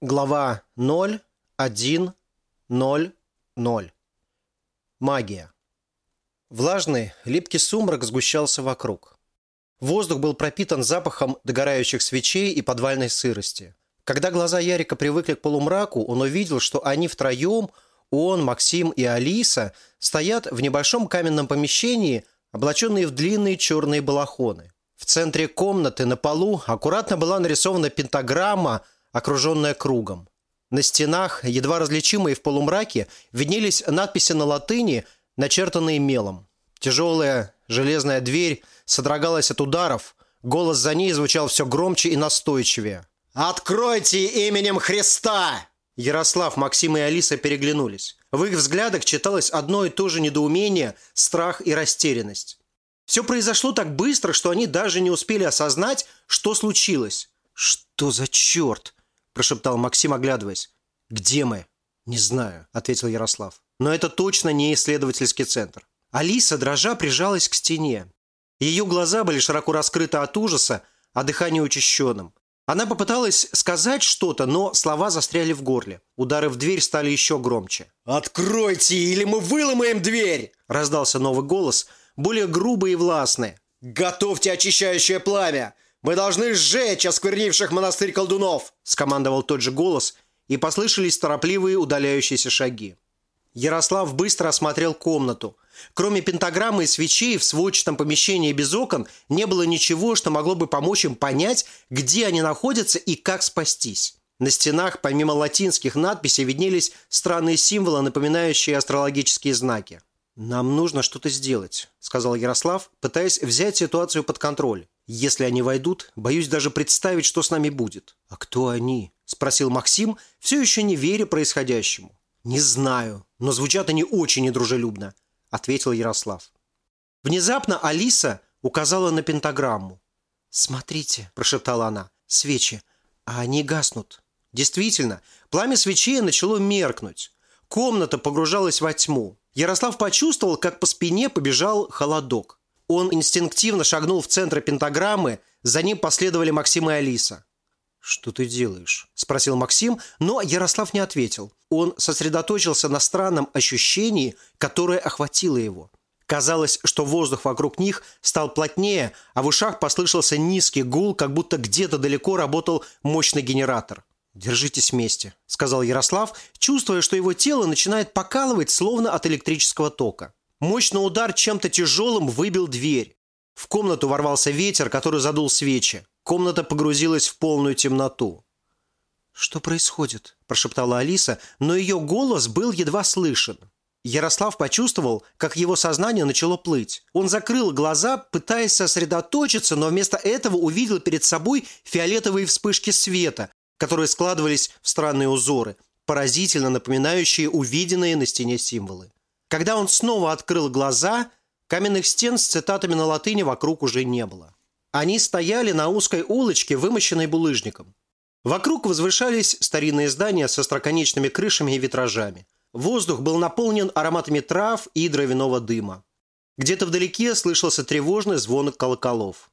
Глава 0, 1, 0, 0. Магия. Влажный, липкий сумрак сгущался вокруг. Воздух был пропитан запахом догорающих свечей и подвальной сырости. Когда глаза Ярика привыкли к полумраку, он увидел, что они втроем, он, Максим и Алиса, стоят в небольшом каменном помещении, облаченные в длинные черные балахоны. В центре комнаты на полу аккуратно была нарисована пентаграмма – окруженная кругом. На стенах, едва различимые в полумраке, виднелись надписи на латыни, начертанные мелом. Тяжелая железная дверь содрогалась от ударов, голос за ней звучал все громче и настойчивее. «Откройте именем Христа!» Ярослав, Максим и Алиса переглянулись. В их взглядах читалось одно и то же недоумение, страх и растерянность. Все произошло так быстро, что они даже не успели осознать, что случилось. «Что за черт?» Прошептал Максим, оглядываясь. «Где мы?» «Не знаю», — ответил Ярослав. «Но это точно не исследовательский центр». Алиса, дрожа, прижалась к стене. Ее глаза были широко раскрыты от ужаса, а дыхание учащенным. Она попыталась сказать что-то, но слова застряли в горле. Удары в дверь стали еще громче. «Откройте, или мы выломаем дверь!» Раздался новый голос, более грубый и властный. «Готовьте очищающее пламя! Мы должны сжечь осквернивших монастырь колдунов!» – скомандовал тот же голос, и послышались торопливые удаляющиеся шаги. Ярослав быстро осмотрел комнату. Кроме пентаграммы и свечей в сводчатом помещении без окон не было ничего, что могло бы помочь им понять, где они находятся и как спастись. На стенах, помимо латинских надписей, виднелись странные символы, напоминающие астрологические знаки. «Нам нужно что-то сделать», – сказал Ярослав, пытаясь взять ситуацию под контроль. Если они войдут, боюсь даже представить, что с нами будет. А кто они? Спросил Максим, все еще не веря происходящему. Не знаю, но звучат они очень недружелюбно, ответил Ярослав. Внезапно Алиса указала на пентаграмму. «Смотрите», – прошептала она, – «свечи, а они гаснут». Действительно, пламя свечей начало меркнуть. Комната погружалась во тьму. Ярослав почувствовал, как по спине побежал холодок. Он инстинктивно шагнул в центр пентаграммы, за ним последовали Максим и Алиса. «Что ты делаешь?» – спросил Максим, но Ярослав не ответил. Он сосредоточился на странном ощущении, которое охватило его. Казалось, что воздух вокруг них стал плотнее, а в ушах послышался низкий гул, как будто где-то далеко работал мощный генератор. «Держитесь вместе», – сказал Ярослав, чувствуя, что его тело начинает покалывать, словно от электрического тока. Мощный удар чем-то тяжелым выбил дверь. В комнату ворвался ветер, который задул свечи. Комната погрузилась в полную темноту. «Что происходит?» – прошептала Алиса, но ее голос был едва слышен. Ярослав почувствовал, как его сознание начало плыть. Он закрыл глаза, пытаясь сосредоточиться, но вместо этого увидел перед собой фиолетовые вспышки света, которые складывались в странные узоры, поразительно напоминающие увиденные на стене символы. Когда он снова открыл глаза, каменных стен с цитатами на латыни вокруг уже не было. Они стояли на узкой улочке, вымощенной булыжником. Вокруг возвышались старинные здания со строконечными крышами и витражами. Воздух был наполнен ароматами трав и дровяного дыма. Где-то вдалеке слышался тревожный звон колоколов.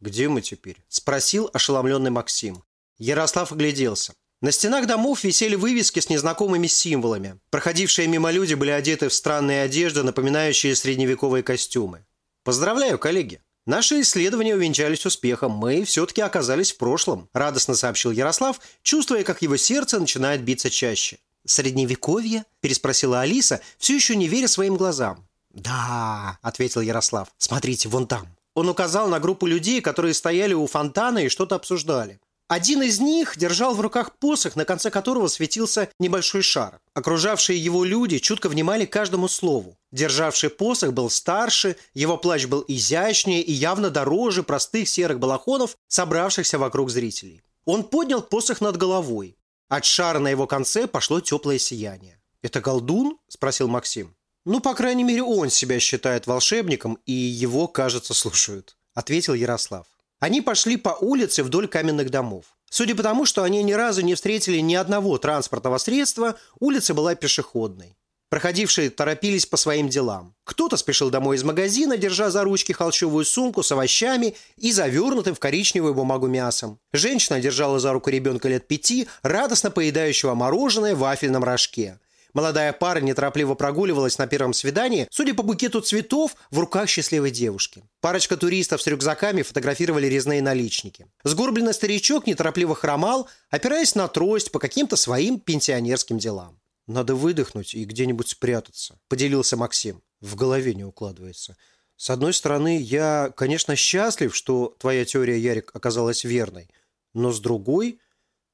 «Где мы теперь?» – спросил ошеломленный Максим. Ярослав огляделся. На стенах домов висели вывески с незнакомыми символами. Проходившие мимо люди были одеты в странные одежды, напоминающие средневековые костюмы. Поздравляю, коллеги! Наши исследования увенчались успехом. Мы все-таки оказались в прошлом, радостно сообщил Ярослав, чувствуя, как его сердце начинает биться чаще. «Средневековье?» – переспросила Алиса, все еще не веря своим глазам. «Да», – ответил Ярослав. «Смотрите, вон там». Он указал на группу людей, которые стояли у фонтана и что-то обсуждали. Один из них держал в руках посох, на конце которого светился небольшой шар. Окружавшие его люди чутко внимали каждому слову. Державший посох был старше, его плащ был изящнее и явно дороже простых серых балахонов, собравшихся вокруг зрителей. Он поднял посох над головой. От шара на его конце пошло теплое сияние. «Это колдун?» – спросил Максим. «Ну, по крайней мере, он себя считает волшебником, и его, кажется, слушают», – ответил Ярослав. Они пошли по улице вдоль каменных домов. Судя по тому, что они ни разу не встретили ни одного транспортного средства, улица была пешеходной. Проходившие торопились по своим делам. Кто-то спешил домой из магазина, держа за ручки холщовую сумку с овощами и завернутым в коричневую бумагу мясом. Женщина держала за руку ребенка лет пяти, радостно поедающего мороженое в вафельном рожке. Молодая пара неторопливо прогуливалась на первом свидании, судя по букету цветов, в руках счастливой девушки. Парочка туристов с рюкзаками фотографировали резные наличники. Сгорбленный старичок неторопливо хромал, опираясь на трость по каким-то своим пенсионерским делам. «Надо выдохнуть и где-нибудь спрятаться», – поделился Максим. В голове не укладывается. С одной стороны, я, конечно, счастлив, что твоя теория, Ярик, оказалась верной. Но с другой,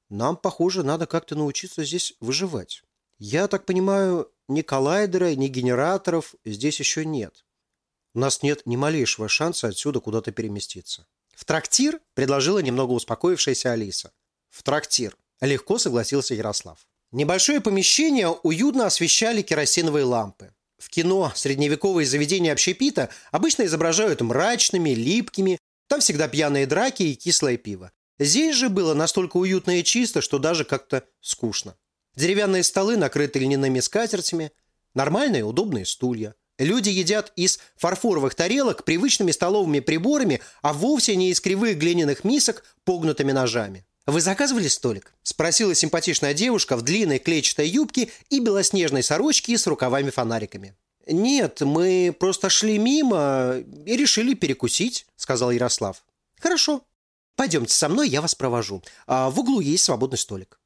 нам, похоже, надо как-то научиться здесь выживать. Я так понимаю, ни коллайдера, ни генераторов здесь еще нет. У нас нет ни малейшего шанса отсюда куда-то переместиться. В трактир предложила немного успокоившаяся Алиса. В трактир. Легко согласился Ярослав. Небольшое помещение уютно освещали керосиновые лампы. В кино средневековые заведения общепита обычно изображают мрачными, липкими, там всегда пьяные драки и кислое пиво. Здесь же было настолько уютно и чисто, что даже как-то скучно. Деревянные столы накрыты льняными скатертями, нормальные удобные стулья. Люди едят из фарфоровых тарелок привычными столовыми приборами, а вовсе не из кривых глиняных мисок погнутыми ножами. «Вы заказывали столик?» – спросила симпатичная девушка в длинной клетчатой юбке и белоснежной сорочке с рукавами-фонариками. «Нет, мы просто шли мимо и решили перекусить», – сказал Ярослав. «Хорошо. Пойдемте со мной, я вас провожу. А в углу есть свободный столик».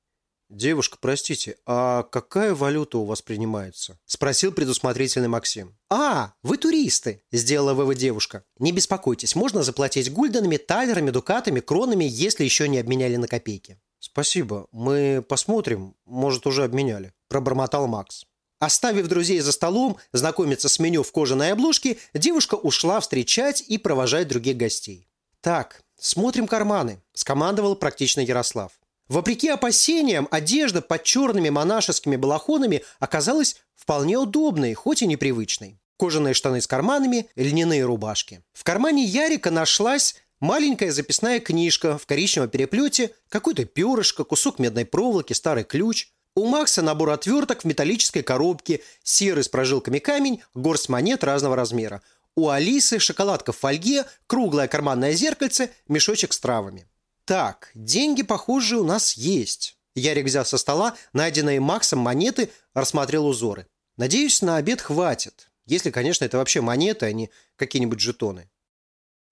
«Девушка, простите, а какая валюта у вас принимается?» – спросил предусмотрительный Максим. «А, вы туристы!» – сделала вывод девушка. «Не беспокойтесь, можно заплатить гульденами, талерами, дукатами, кронами, если еще не обменяли на копейки». «Спасибо, мы посмотрим, может, уже обменяли», – пробормотал Макс. Оставив друзей за столом, знакомиться с меню в кожаной обложке, девушка ушла встречать и провожать других гостей. «Так, смотрим карманы», – скомандовал практично Ярослав. Вопреки опасениям, одежда под черными монашескими балахонами оказалась вполне удобной, хоть и непривычной. Кожаные штаны с карманами, льняные рубашки. В кармане Ярика нашлась маленькая записная книжка в коричневом переплете, какое-то перышко, кусок медной проволоки, старый ключ. У Макса набор отверток в металлической коробке, серый с прожилками камень, горсть монет разного размера. У Алисы шоколадка в фольге, круглое карманное зеркальце, мешочек с травами. Так, деньги, похоже, у нас есть. Ярик взял со стола найденные Максом монеты, рассмотрел узоры. Надеюсь, на обед хватит. Если, конечно, это вообще монеты, а не какие-нибудь жетоны.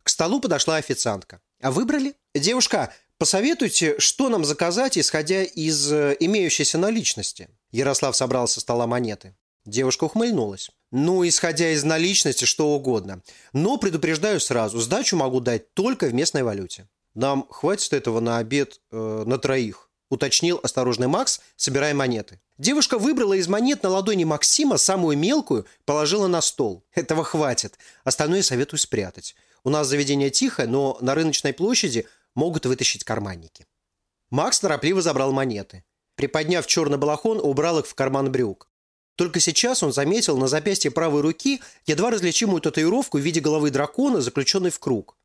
К столу подошла официантка. А выбрали? Девушка, посоветуйте, что нам заказать, исходя из э, имеющейся наличности. Ярослав собрал со стола монеты. Девушка ухмыльнулась. Ну, исходя из наличности, что угодно. Но предупреждаю сразу, сдачу могу дать только в местной валюте. Нам хватит этого на обед э, на троих», – уточнил осторожный Макс, собирая монеты. Девушка выбрала из монет на ладони Максима самую мелкую, положила на стол. Этого хватит. Остальное советую спрятать. У нас заведение тихое, но на рыночной площади могут вытащить карманники. Макс торопливо забрал монеты. Приподняв черный балахон, убрал их в карман брюк. Только сейчас он заметил на запястье правой руки едва различимую татуировку в виде головы дракона, заключенной в круг.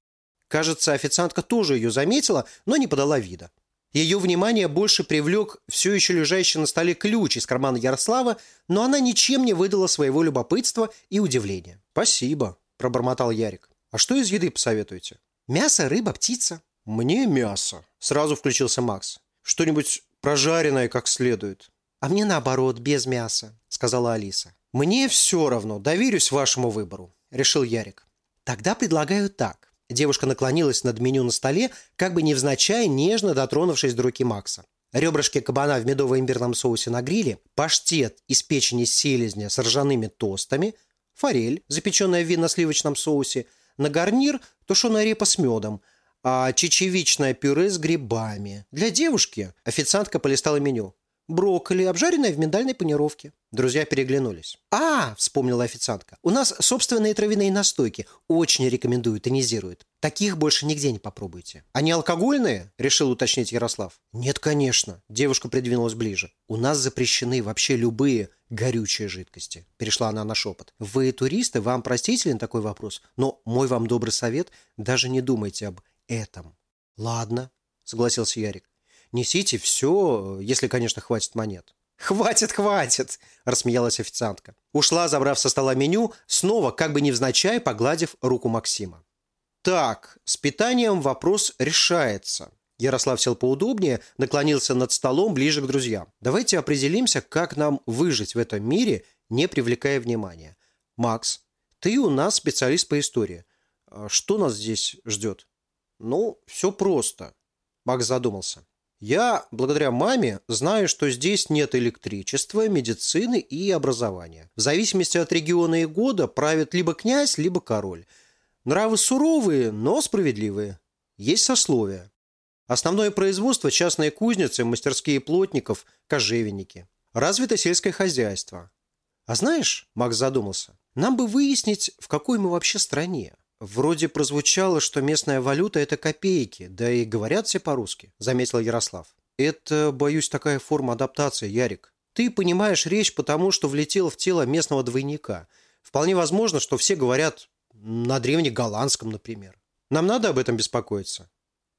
Кажется, официантка тоже ее заметила, но не подала вида. Ее внимание больше привлек все еще лежащий на столе ключ из кармана Ярослава, но она ничем не выдала своего любопытства и удивления. «Спасибо», – пробормотал Ярик. «А что из еды посоветуете?» «Мясо, рыба, птица». «Мне мясо», – сразу включился Макс. «Что-нибудь прожаренное как следует». «А мне наоборот, без мяса», – сказала Алиса. «Мне все равно, доверюсь вашему выбору», – решил Ярик. «Тогда предлагаю так. Девушка наклонилась над меню на столе, как бы невзначай, нежно дотронувшись до руки Макса. Ребрышки кабана в медово-имбирном соусе на гриле, паштет из печени селезня с ржаными тостами, форель, запеченная в винно-сливочном соусе, на гарнир тушеная репа с медом, а чечевичное пюре с грибами. Для девушки официантка полистала меню брокколи, обжаренное в миндальной панировке. Друзья переглянулись. «А!» – вспомнила официантка. «У нас собственные травяные настойки. Очень рекомендую, тонизируют. Таких больше нигде не попробуйте». «Они алкогольные?» – решил уточнить Ярослав. «Нет, конечно». Девушка придвинулась ближе. «У нас запрещены вообще любые горючие жидкости», – перешла она на шепот. «Вы туристы, вам простителен такой вопрос, но мой вам добрый совет – даже не думайте об этом». «Ладно», – согласился Ярик. Несите все, если, конечно, хватит монет. «Хватит, хватит!» – рассмеялась официантка. Ушла, забрав со стола меню, снова, как бы невзначай, погладив руку Максима. «Так, с питанием вопрос решается». Ярослав сел поудобнее, наклонился над столом ближе к друзьям. «Давайте определимся, как нам выжить в этом мире, не привлекая внимания. Макс, ты у нас специалист по истории. А что нас здесь ждет?» «Ну, все просто», – Макс задумался. Я, благодаря маме, знаю, что здесь нет электричества, медицины и образования. В зависимости от региона и года правит либо князь, либо король. Нравы суровые, но справедливые. Есть сословия. Основное производство – частные кузницы, мастерские плотников, кожевенники. Развито сельское хозяйство. А знаешь, Макс задумался, нам бы выяснить, в какой мы вообще стране. «Вроде прозвучало, что местная валюта – это копейки, да и говорят все по-русски», – заметил Ярослав. «Это, боюсь, такая форма адаптации, Ярик. Ты понимаешь речь потому, что влетел в тело местного двойника. Вполне возможно, что все говорят на древнеголландском, например. Нам надо об этом беспокоиться?»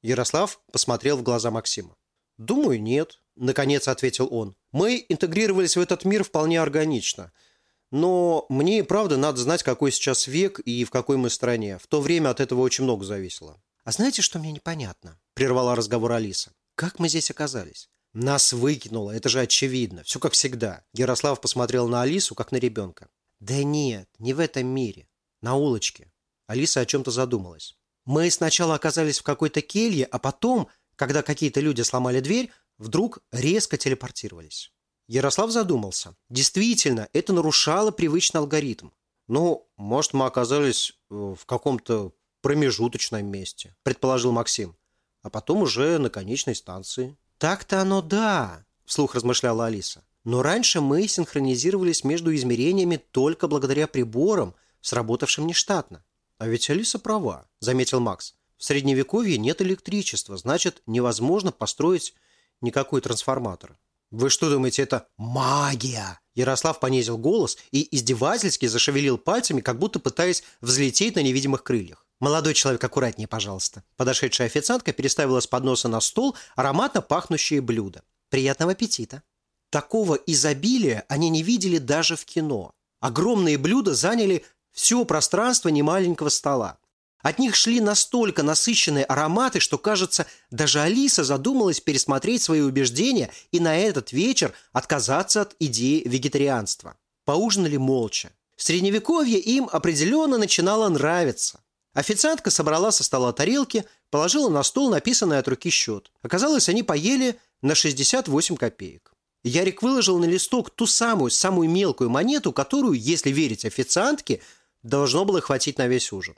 Ярослав посмотрел в глаза Максима. «Думаю, нет», – наконец ответил он. «Мы интегрировались в этот мир вполне органично – но мне и правда надо знать, какой сейчас век и в какой мы стране. В то время от этого очень много зависело. «А знаете, что мне непонятно?» – прервала разговор Алиса. «Как мы здесь оказались?» «Нас выкинуло, это же очевидно. Все как всегда». Ярослав посмотрел на Алису, как на ребенка. «Да нет, не в этом мире. На улочке». Алиса о чем-то задумалась. «Мы сначала оказались в какой-то келье, а потом, когда какие-то люди сломали дверь, вдруг резко телепортировались». Ярослав задумался. Действительно, это нарушало привычный алгоритм. Ну, может, мы оказались э, в каком-то промежуточном месте, предположил Максим. А потом уже на конечной станции. Так-то оно да, вслух размышляла Алиса. Но раньше мы синхронизировались между измерениями только благодаря приборам, сработавшим нештатно. А ведь Алиса права, заметил Макс. В средневековье нет электричества, значит, невозможно построить никакой трансформатор. «Вы что думаете, это магия?» Ярослав понизил голос и издевательски зашевелил пальцами, как будто пытаясь взлететь на невидимых крыльях. «Молодой человек, аккуратнее, пожалуйста». Подошедшая официантка переставила с подноса на стол ароматно пахнущие блюда. «Приятного аппетита». Такого изобилия они не видели даже в кино. Огромные блюда заняли все пространство немаленького стола. От них шли настолько насыщенные ароматы, что, кажется, даже Алиса задумалась пересмотреть свои убеждения и на этот вечер отказаться от идеи вегетарианства. Поужинали молча. Средневековье им определенно начинало нравиться. Официантка собрала со стола тарелки, положила на стол написанный от руки счет. Оказалось, они поели на 68 копеек. Ярик выложил на листок ту самую, самую мелкую монету, которую, если верить официантке, должно было хватить на весь ужин.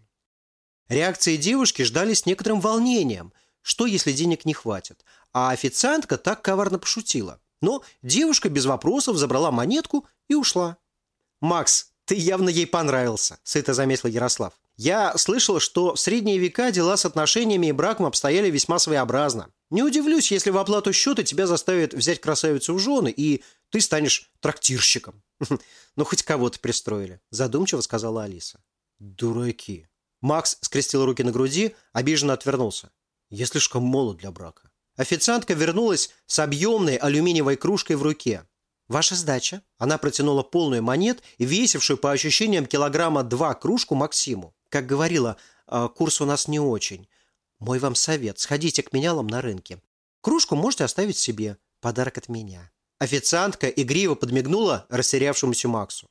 Реакции девушки ждали с некоторым волнением. Что, если денег не хватит? А официантка так коварно пошутила. Но девушка без вопросов забрала монетку и ушла. «Макс, ты явно ей понравился», – сыто заметил Ярослав. «Я слышал, что в средние века дела с отношениями и браком обстояли весьма своеобразно. Не удивлюсь, если в оплату счета тебя заставят взять красавицу в жены, и ты станешь трактирщиком». «Ну, хоть кого-то пристроили», – задумчиво сказала Алиса. «Дураки», Макс скрестил руки на груди, обиженно отвернулся. «Я слишком молод для брака». Официантка вернулась с объемной алюминиевой кружкой в руке. «Ваша сдача?» Она протянула полную монет и весившую по ощущениям килограмма два кружку Максиму. Как говорила, «А, курс у нас не очень. Мой вам совет. Сходите к менялам на рынке. Кружку можете оставить себе. Подарок от меня. Официантка игриво подмигнула растерявшемуся Максу.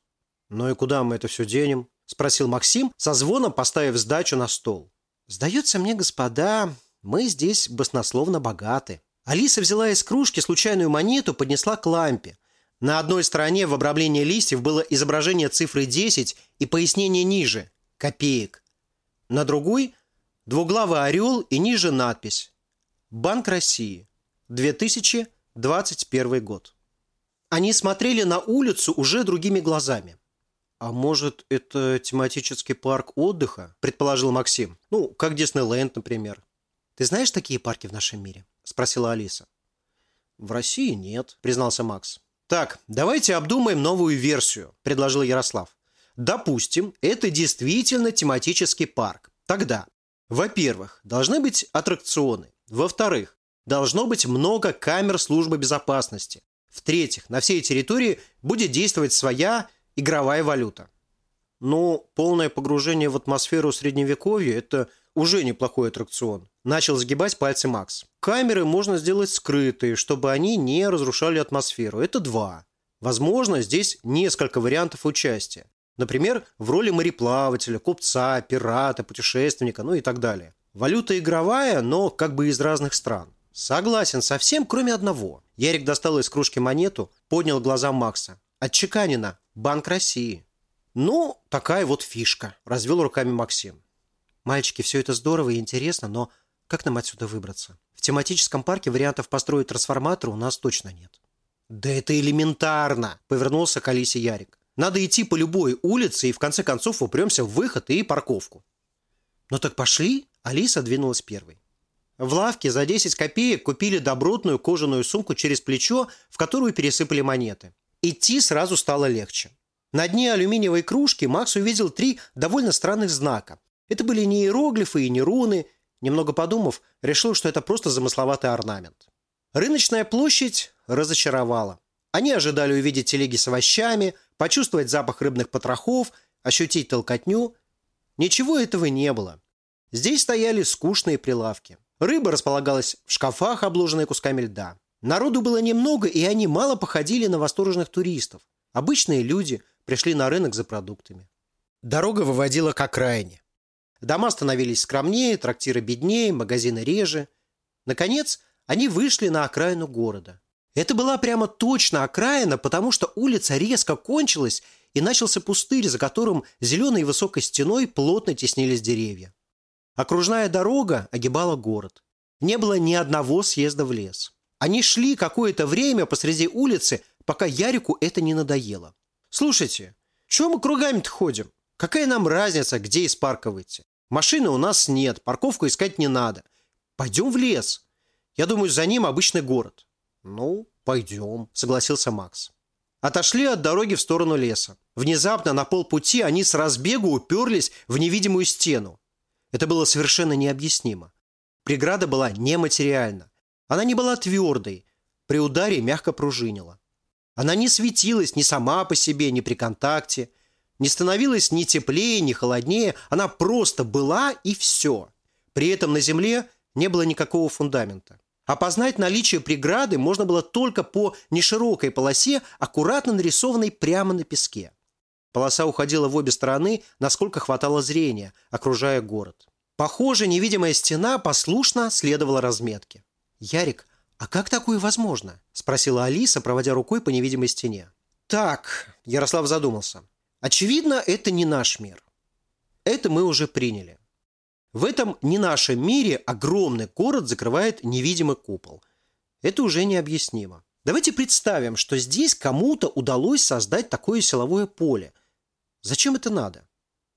«Ну и куда мы это все денем?» – спросил Максим, со звоном поставив сдачу на стол. «Сдается мне, господа, мы здесь баснословно богаты». Алиса взяла из кружки случайную монету, поднесла к лампе. На одной стороне в обрамлении листьев было изображение цифры 10 и пояснение ниже – копеек. На другой – двуглавый орел и ниже надпись «Банк России, 2021 год». Они смотрели на улицу уже другими глазами – «А может, это тематический парк отдыха?» – предположил Максим. «Ну, как Диснейленд, например». «Ты знаешь такие парки в нашем мире?» – спросила Алиса. «В России нет», – признался Макс. «Так, давайте обдумаем новую версию», – предложил Ярослав. «Допустим, это действительно тематический парк. Тогда, во-первых, должны быть аттракционы. Во-вторых, должно быть много камер службы безопасности. В-третьих, на всей территории будет действовать своя игровая валюта. Ну, полное погружение в атмосферу средневековья – это уже неплохой аттракцион. Начал сгибать пальцы Макс. Камеры можно сделать скрытые, чтобы они не разрушали атмосферу. Это два. Возможно, здесь несколько вариантов участия. Например, в роли мореплавателя, купца, пирата, путешественника, ну и так далее. Валюта игровая, но как бы из разных стран. Согласен со всем, кроме одного. Ярик достал из кружки монету, поднял глаза Макса. Отчеканено. Банк России. Ну, такая вот фишка, развел руками Максим. Мальчики, все это здорово и интересно, но как нам отсюда выбраться? В тематическом парке вариантов построить трансформатор у нас точно нет. Да это элементарно, повернулся к Алисе Ярик. Надо идти по любой улице и в конце концов упремся в выход и парковку. Ну так пошли, Алиса двинулась первой. В лавке за 10 копеек купили добротную кожаную сумку через плечо, в которую пересыпали монеты. Идти сразу стало легче. На дне алюминиевой кружки Макс увидел три довольно странных знака. Это были не иероглифы и не руны. Немного подумав, решил, что это просто замысловатый орнамент. Рыночная площадь разочаровала. Они ожидали увидеть телеги с овощами, почувствовать запах рыбных потрохов, ощутить толкотню. Ничего этого не было. Здесь стояли скучные прилавки. Рыба располагалась в шкафах, обложенной кусками льда. Народу было немного, и они мало походили на восторженных туристов. Обычные люди пришли на рынок за продуктами. Дорога выводила к окраине. Дома становились скромнее, трактиры беднее, магазины реже. Наконец, они вышли на окраину города. Это была прямо точно окраина, потому что улица резко кончилась, и начался пустырь, за которым зеленой высокой стеной плотно теснились деревья. Окружная дорога огибала город. Не было ни одного съезда в лес. Они шли какое-то время посреди улицы, пока Ярику это не надоело. «Слушайте, чего мы кругами-то ходим? Какая нам разница, где из парка выйти? Машины у нас нет, парковку искать не надо. Пойдем в лес. Я думаю, за ним обычный город». «Ну, пойдем», — согласился Макс. Отошли от дороги в сторону леса. Внезапно на полпути они с разбегу уперлись в невидимую стену. Это было совершенно необъяснимо. Преграда была нематериальна. Она не была твердой. При ударе мягко пружинила. Она не светилась ни сама по себе, ни при контакте. Не становилась ни теплее, ни холоднее. Она просто была и все. При этом на земле не было никакого фундамента. Опознать наличие преграды можно было только по неширокой полосе, аккуратно нарисованной прямо на песке. Полоса уходила в обе стороны, насколько хватало зрения, окружая город. Похоже, невидимая стена послушно следовала разметке. «Ярик, а как такое возможно?» – спросила Алиса, проводя рукой по невидимой стене. «Так», – Ярослав задумался. «Очевидно, это не наш мир. Это мы уже приняли. В этом не нашем мире огромный город закрывает невидимый купол. Это уже необъяснимо. Давайте представим, что здесь кому-то удалось создать такое силовое поле – Зачем это надо?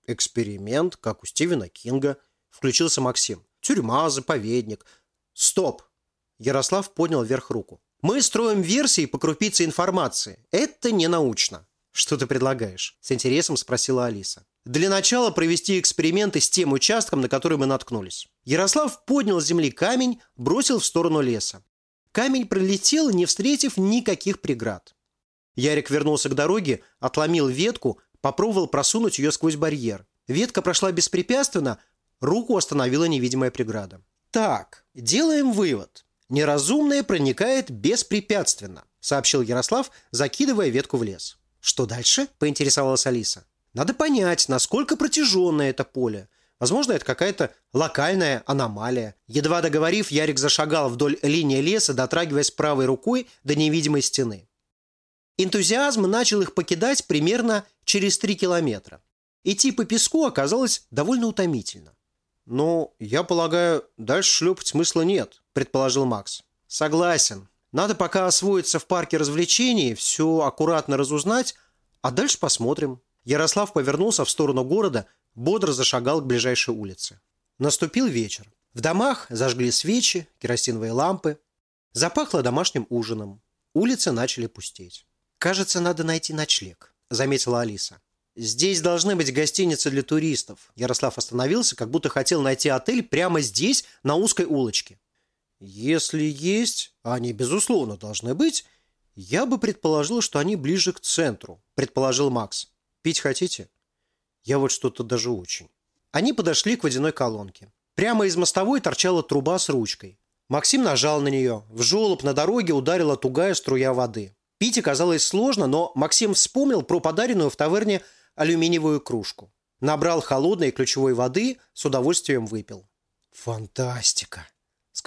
Эксперимент, как у Стивена Кинга. Включился Максим. Тюрьма, заповедник. Стоп! Ярослав поднял вверх руку. Мы строим версии по крупице информации. Это не научно. Что ты предлагаешь? С интересом спросила Алиса. Для начала провести эксперименты с тем участком, на который мы наткнулись. Ярослав поднял с земли камень, бросил в сторону леса. Камень пролетел, не встретив никаких преград. Ярик вернулся к дороге, отломил ветку, Попробовал просунуть ее сквозь барьер. Ветка прошла беспрепятственно, руку остановила невидимая преграда. Так, делаем вывод. Неразумное проникает беспрепятственно, сообщил Ярослав, закидывая ветку в лес. Что дальше? поинтересовалась Алиса. Надо понять, насколько протяженное это поле. Возможно, это какая-то локальная аномалия. Едва договорив, Ярик зашагал вдоль линии леса, дотрагиваясь правой рукой до невидимой стены. Энтузиазм начал их покидать примерно через три километра. Идти по песку оказалось довольно утомительно. «Ну, я полагаю, дальше шлепать смысла нет», – предположил Макс. «Согласен. Надо пока освоиться в парке развлечений, все аккуратно разузнать, а дальше посмотрим». Ярослав повернулся в сторону города, бодро зашагал к ближайшей улице. Наступил вечер. В домах зажгли свечи, керосиновые лампы. Запахло домашним ужином. Улицы начали пустеть. «Кажется, надо найти ночлег», – заметила Алиса. «Здесь должны быть гостиницы для туристов». Ярослав остановился, как будто хотел найти отель прямо здесь, на узкой улочке. «Если есть, а они, безусловно, должны быть, «Я бы предположил, что они ближе к центру», – предположил Макс. «Пить хотите?» «Я вот что-то даже очень». Они подошли к водяной колонке. Прямо из мостовой торчала труба с ручкой. Максим нажал на нее. В желоб на дороге ударила тугая струя воды. Пить оказалось сложно, но Максим вспомнил про подаренную в таверне алюминиевую кружку. Набрал холодной ключевой воды, с удовольствием выпил. «Фантастика!» –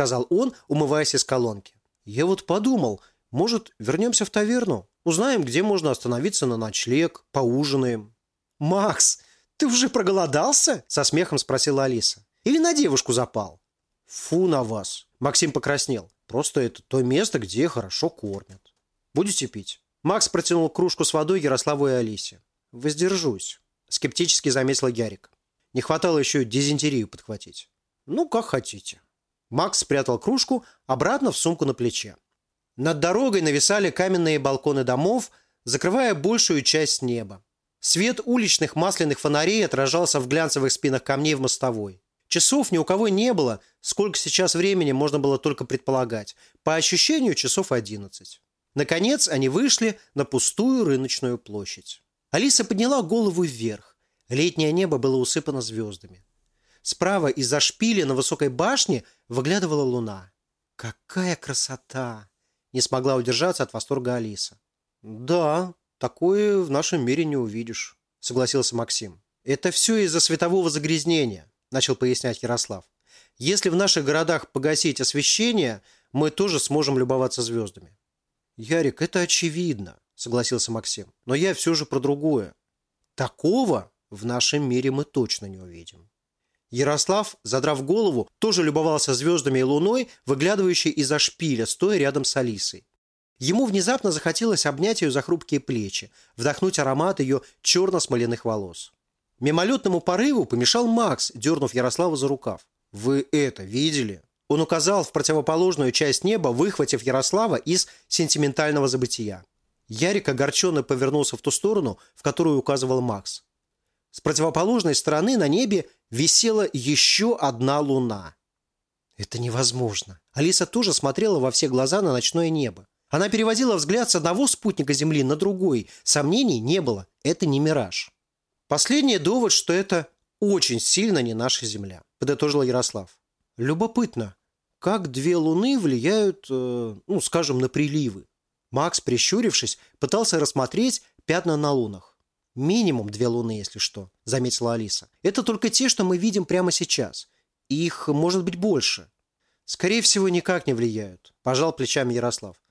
сказал он, умываясь из колонки. «Я вот подумал, может, вернемся в таверну? Узнаем, где можно остановиться на ночлег, поужинаем». «Макс, ты уже проголодался?» – со смехом спросила Алиса. «Или на девушку запал?» «Фу на вас!» – Максим покраснел. «Просто это то место, где хорошо кормят. Будете пить?» Макс протянул кружку с водой Ярославу и Алисе. «Воздержусь», – скептически заметил Ярик. Не хватало еще дизентерию подхватить. «Ну, как хотите». Макс спрятал кружку обратно в сумку на плече. Над дорогой нависали каменные балконы домов, закрывая большую часть неба. Свет уличных масляных фонарей отражался в глянцевых спинах камней в мостовой. Часов ни у кого не было, сколько сейчас времени можно было только предполагать. По ощущению, часов одиннадцать. Наконец они вышли на пустую рыночную площадь. Алиса подняла голову вверх. Летнее небо было усыпано звездами. Справа из-за шпиля на высокой башне выглядывала луна. «Какая красота!» Не смогла удержаться от восторга Алиса. «Да, такое в нашем мире не увидишь», — согласился Максим. «Это все из-за светового загрязнения», — начал пояснять Ярослав. «Если в наших городах погасить освещение, мы тоже сможем любоваться звездами». «Ярик, это очевидно», — согласился Максим. «Но я все же про другое. Такого в нашем мире мы точно не увидим». Ярослав, задрав голову, тоже любовался звездами и луной, выглядывающей из-за шпиля, стоя рядом с Алисой. Ему внезапно захотелось обнять ее за хрупкие плечи, вдохнуть аромат ее черно-смоляных волос. Мимолетному порыву помешал Макс, дернув Ярослава за рукав. «Вы это видели?» Он указал в противоположную часть неба, выхватив Ярослава из сентиментального забытия. Ярик огорченно повернулся в ту сторону, в которую указывал Макс. С противоположной стороны на небе висела еще одна луна. Это невозможно. Алиса тоже смотрела во все глаза на ночное небо. Она переводила взгляд с одного спутника Земли на другой. Сомнений не было. Это не мираж. Последний довод, что это очень сильно не наша Земля, подытожил Ярослав. Любопытно, как две луны влияют, э, ну, скажем, на приливы. Макс, прищурившись, пытался рассмотреть пятна на лунах. Минимум две луны, если что, заметила Алиса. Это только те, что мы видим прямо сейчас. Их может быть больше. Скорее всего, никак не влияют, пожал плечами Ярослав.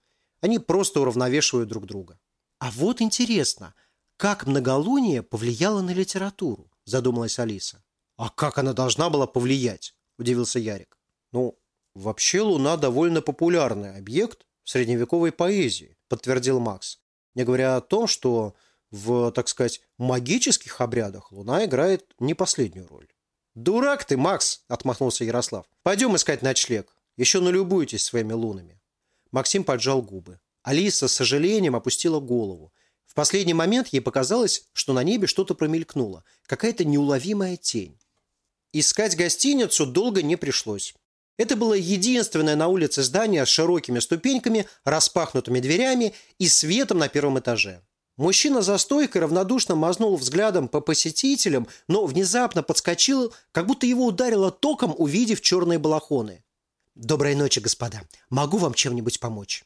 Они просто уравновешивают друг друга. А вот интересно, как многолуние повлияло на литературу, задумалась Алиса. А как она должна была повлиять? Удивился Ярик. Ну, вообще Луна довольно популярный объект в средневековой поэзии, подтвердил Макс. Не говоря о том, что в, так сказать, магических обрядах Луна играет не последнюю роль. «Дурак ты, Макс!» – отмахнулся Ярослав. «Пойдем искать ночлег. Еще налюбуйтесь своими лунами». Максим поджал губы. Алиса с сожалением опустила голову. В последний момент ей показалось, что на небе что-то промелькнуло. Какая-то неуловимая тень. Искать гостиницу долго не пришлось. Это было единственное на улице здание с широкими ступеньками, распахнутыми дверями и светом на первом этаже. Мужчина за стойкой равнодушно мазнул взглядом по посетителям, но внезапно подскочил, как будто его ударило током, увидев черные балахоны. «Доброй ночи, господа. Могу вам чем-нибудь помочь?»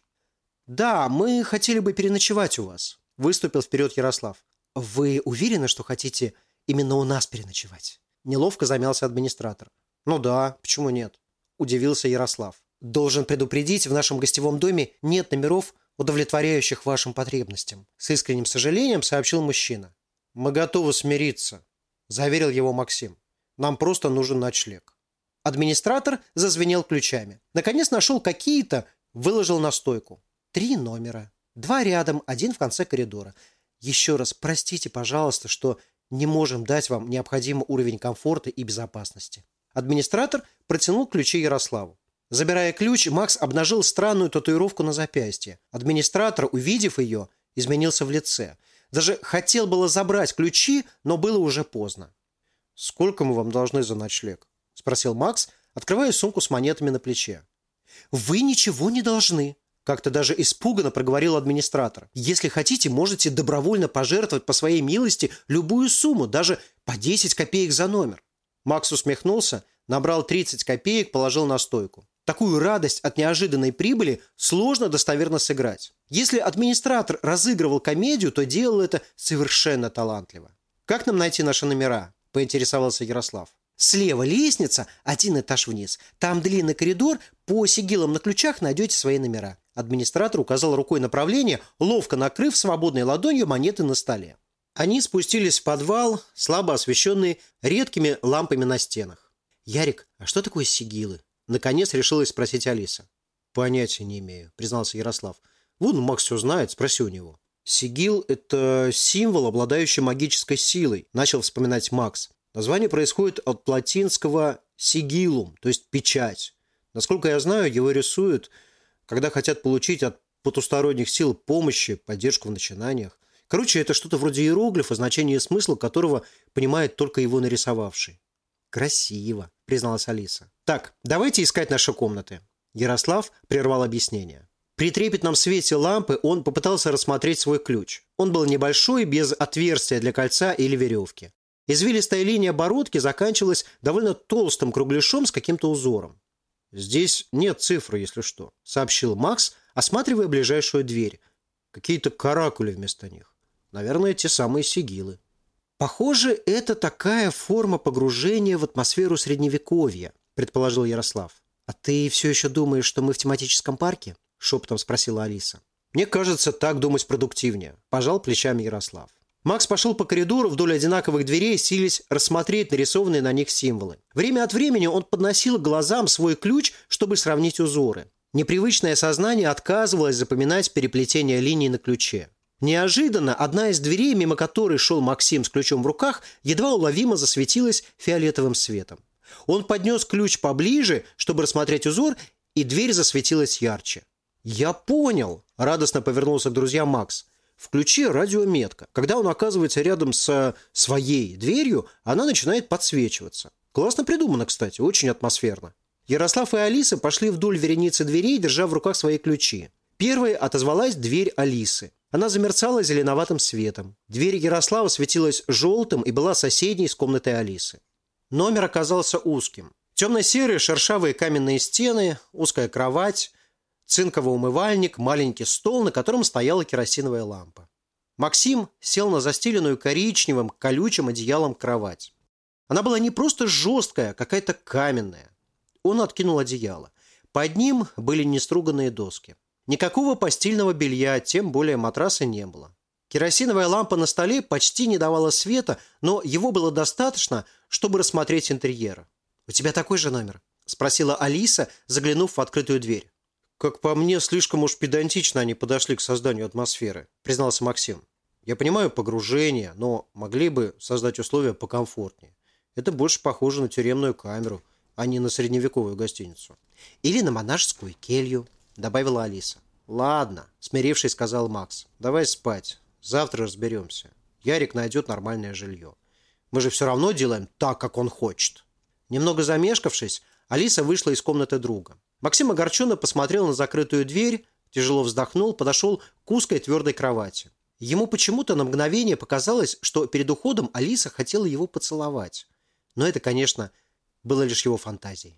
«Да, мы хотели бы переночевать у вас», – выступил вперед Ярослав. «Вы уверены, что хотите именно у нас переночевать?» Неловко замялся администратор. «Ну да, почему нет?» – удивился Ярослав. «Должен предупредить, в нашем гостевом доме нет номеров удовлетворяющих вашим потребностям», с искренним сожалением сообщил мужчина. «Мы готовы смириться», – заверил его Максим. «Нам просто нужен ночлег». Администратор зазвенел ключами. Наконец нашел какие-то, выложил на стойку. Три номера. Два рядом, один в конце коридора. Еще раз простите, пожалуйста, что не можем дать вам необходимый уровень комфорта и безопасности. Администратор протянул ключи Ярославу. Забирая ключ, Макс обнажил странную татуировку на запястье. Администратор, увидев ее, изменился в лице. Даже хотел было забрать ключи, но было уже поздно. «Сколько мы вам должны за ночлег?» – спросил Макс, открывая сумку с монетами на плече. «Вы ничего не должны», – Как-то даже испуганно проговорил администратор. «Если хотите, можете добровольно пожертвовать по своей милости любую сумму, даже по 10 копеек за номер». Макс усмехнулся, набрал 30 копеек, положил на стойку. Такую радость от неожиданной прибыли сложно достоверно сыграть. Если администратор разыгрывал комедию, то делал это совершенно талантливо. «Как нам найти наши номера?» – поинтересовался Ярослав. Слева лестница, один этаж вниз. Там длинный коридор, по сигилам на ключах найдете свои номера. Администратор указал рукой направление, ловко накрыв свободной ладонью монеты на столе. Они спустились в подвал, слабо освещенный редкими лампами на стенах. «Ярик, а что такое сигилы?» Наконец решилась спросить Алиса. «Понятия не имею», – признался Ярослав. «Вон Макс все знает, спроси у него». «Сигил – это символ, обладающий магической силой», – начал вспоминать Макс. Название происходит от латинского «сигилум», то есть «печать». Насколько я знаю, его рисуют, когда хотят получить от потусторонних сил помощи, поддержку в начинаниях. Короче, это что-то вроде иероглифа, значение и смысл которого понимает только его нарисовавший. «Красиво», – призналась Алиса. «Так, давайте искать наши комнаты». Ярослав прервал объяснение. При трепетном свете лампы он попытался рассмотреть свой ключ. Он был небольшой, без отверстия для кольца или веревки. Извилистая линия бородки заканчивалась довольно толстым кругляшом с каким-то узором. «Здесь нет цифры, если что», — сообщил Макс, осматривая ближайшую дверь. Какие-то каракули вместо них. Наверное, те самые сигилы. «Похоже, это такая форма погружения в атмосферу Средневековья», — предположил Ярослав. «А ты все еще думаешь, что мы в тематическом парке?» — шепотом спросила Алиса. «Мне кажется, так думать продуктивнее», – пожал плечами Ярослав. Макс пошел по коридору вдоль одинаковых дверей, силясь рассмотреть нарисованные на них символы. Время от времени он подносил к глазам свой ключ, чтобы сравнить узоры. Непривычное сознание отказывалось запоминать переплетение линий на ключе. Неожиданно одна из дверей, мимо которой шел Максим с ключом в руках, едва уловимо засветилась фиолетовым светом. Он поднес ключ поближе, чтобы рассмотреть узор, и дверь засветилась ярче. «Я понял!» – радостно повернулся к друзьям Макс – Включи радиометка. Когда он оказывается рядом со своей дверью, она начинает подсвечиваться. Классно придумано, кстати, очень атмосферно. Ярослав и Алиса пошли вдоль вереницы дверей, держа в руках свои ключи. Первой отозвалась дверь Алисы. Она замерцала зеленоватым светом. Дверь Ярослава светилась желтым и была соседней с комнатой Алисы. Номер оказался узким. Темно-серые шершавые каменные стены, узкая кровать – цинковый умывальник, маленький стол, на котором стояла керосиновая лампа. Максим сел на застеленную коричневым, колючим одеялом кровать. Она была не просто жесткая, а какая-то каменная. Он откинул одеяло. Под ним были неструганные доски. Никакого постельного белья, тем более матраса не было. Керосиновая лампа на столе почти не давала света, но его было достаточно, чтобы рассмотреть интерьер. «У тебя такой же номер?» – спросила Алиса, заглянув в открытую дверь. «Как по мне, слишком уж педантично они подошли к созданию атмосферы», признался Максим. «Я понимаю погружение, но могли бы создать условия покомфортнее. Это больше похоже на тюремную камеру, а не на средневековую гостиницу». «Или на монашескую келью», добавила Алиса. «Ладно», смирившись, сказал Макс. «Давай спать. Завтра разберемся. Ярик найдет нормальное жилье. Мы же все равно делаем так, как он хочет». Немного замешкавшись, Алиса вышла из комнаты друга. Максим огорченно посмотрел на закрытую дверь, тяжело вздохнул, подошел к узкой твердой кровати. Ему почему-то на мгновение показалось, что перед уходом Алиса хотела его поцеловать. Но это, конечно, было лишь его фантазией.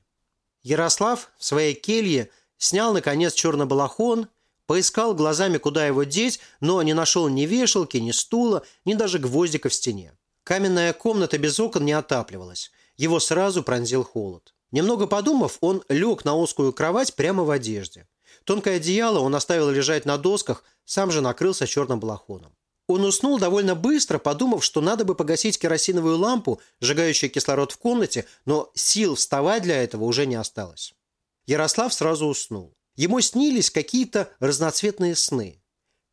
Ярослав в своей келье снял, наконец, черный балахон, поискал глазами, куда его деть, но не нашел ни вешалки, ни стула, ни даже гвоздика в стене. Каменная комната без окон не отапливалась. Его сразу пронзил холод. Немного подумав, он лег на узкую кровать прямо в одежде. Тонкое одеяло он оставил лежать на досках, сам же накрылся черным балахоном. Он уснул довольно быстро, подумав, что надо бы погасить керосиновую лампу, сжигающую кислород в комнате, но сил вставать для этого уже не осталось. Ярослав сразу уснул. Ему снились какие-то разноцветные сны.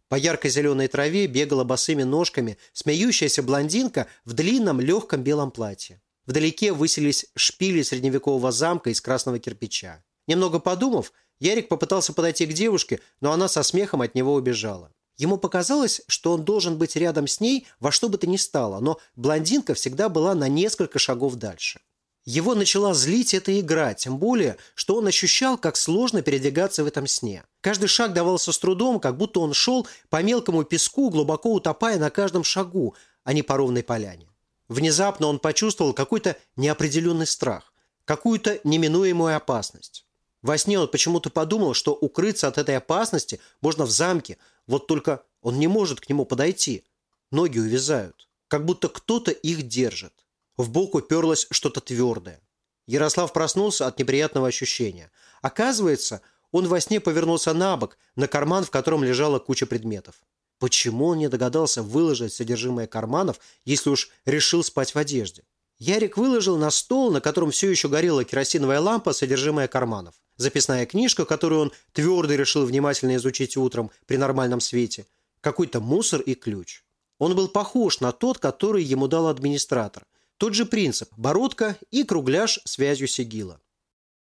По ярко-зеленой траве бегала босыми ножками смеющаяся блондинка в длинном легком белом платье. Вдалеке высились шпили средневекового замка из красного кирпича. Немного подумав, Ярик попытался подойти к девушке, но она со смехом от него убежала. Ему показалось, что он должен быть рядом с ней во что бы то ни стало, но блондинка всегда была на несколько шагов дальше. Его начала злить эта игра, тем более, что он ощущал, как сложно передвигаться в этом сне. Каждый шаг давался с трудом, как будто он шел по мелкому песку, глубоко утопая на каждом шагу, а не по ровной поляне. Внезапно он почувствовал какой-то неопределенный страх, какую-то неминуемую опасность. Во сне он почему-то подумал, что укрыться от этой опасности можно в замке, вот только он не может к нему подойти. Ноги увязают, как будто кто-то их держит. В бок уперлось что-то твердое. Ярослав проснулся от неприятного ощущения. Оказывается, он во сне повернулся на бок, на карман, в котором лежала куча предметов. Почему он не догадался выложить содержимое карманов, если уж решил спать в одежде? Ярик выложил на стол, на котором все еще горела керосиновая лампа, содержимое карманов. Записная книжка, которую он твердо решил внимательно изучить утром при нормальном свете. Какой-то мусор и ключ. Он был похож на тот, который ему дал администратор. Тот же принцип – бородка и кругляш с вязью сигила.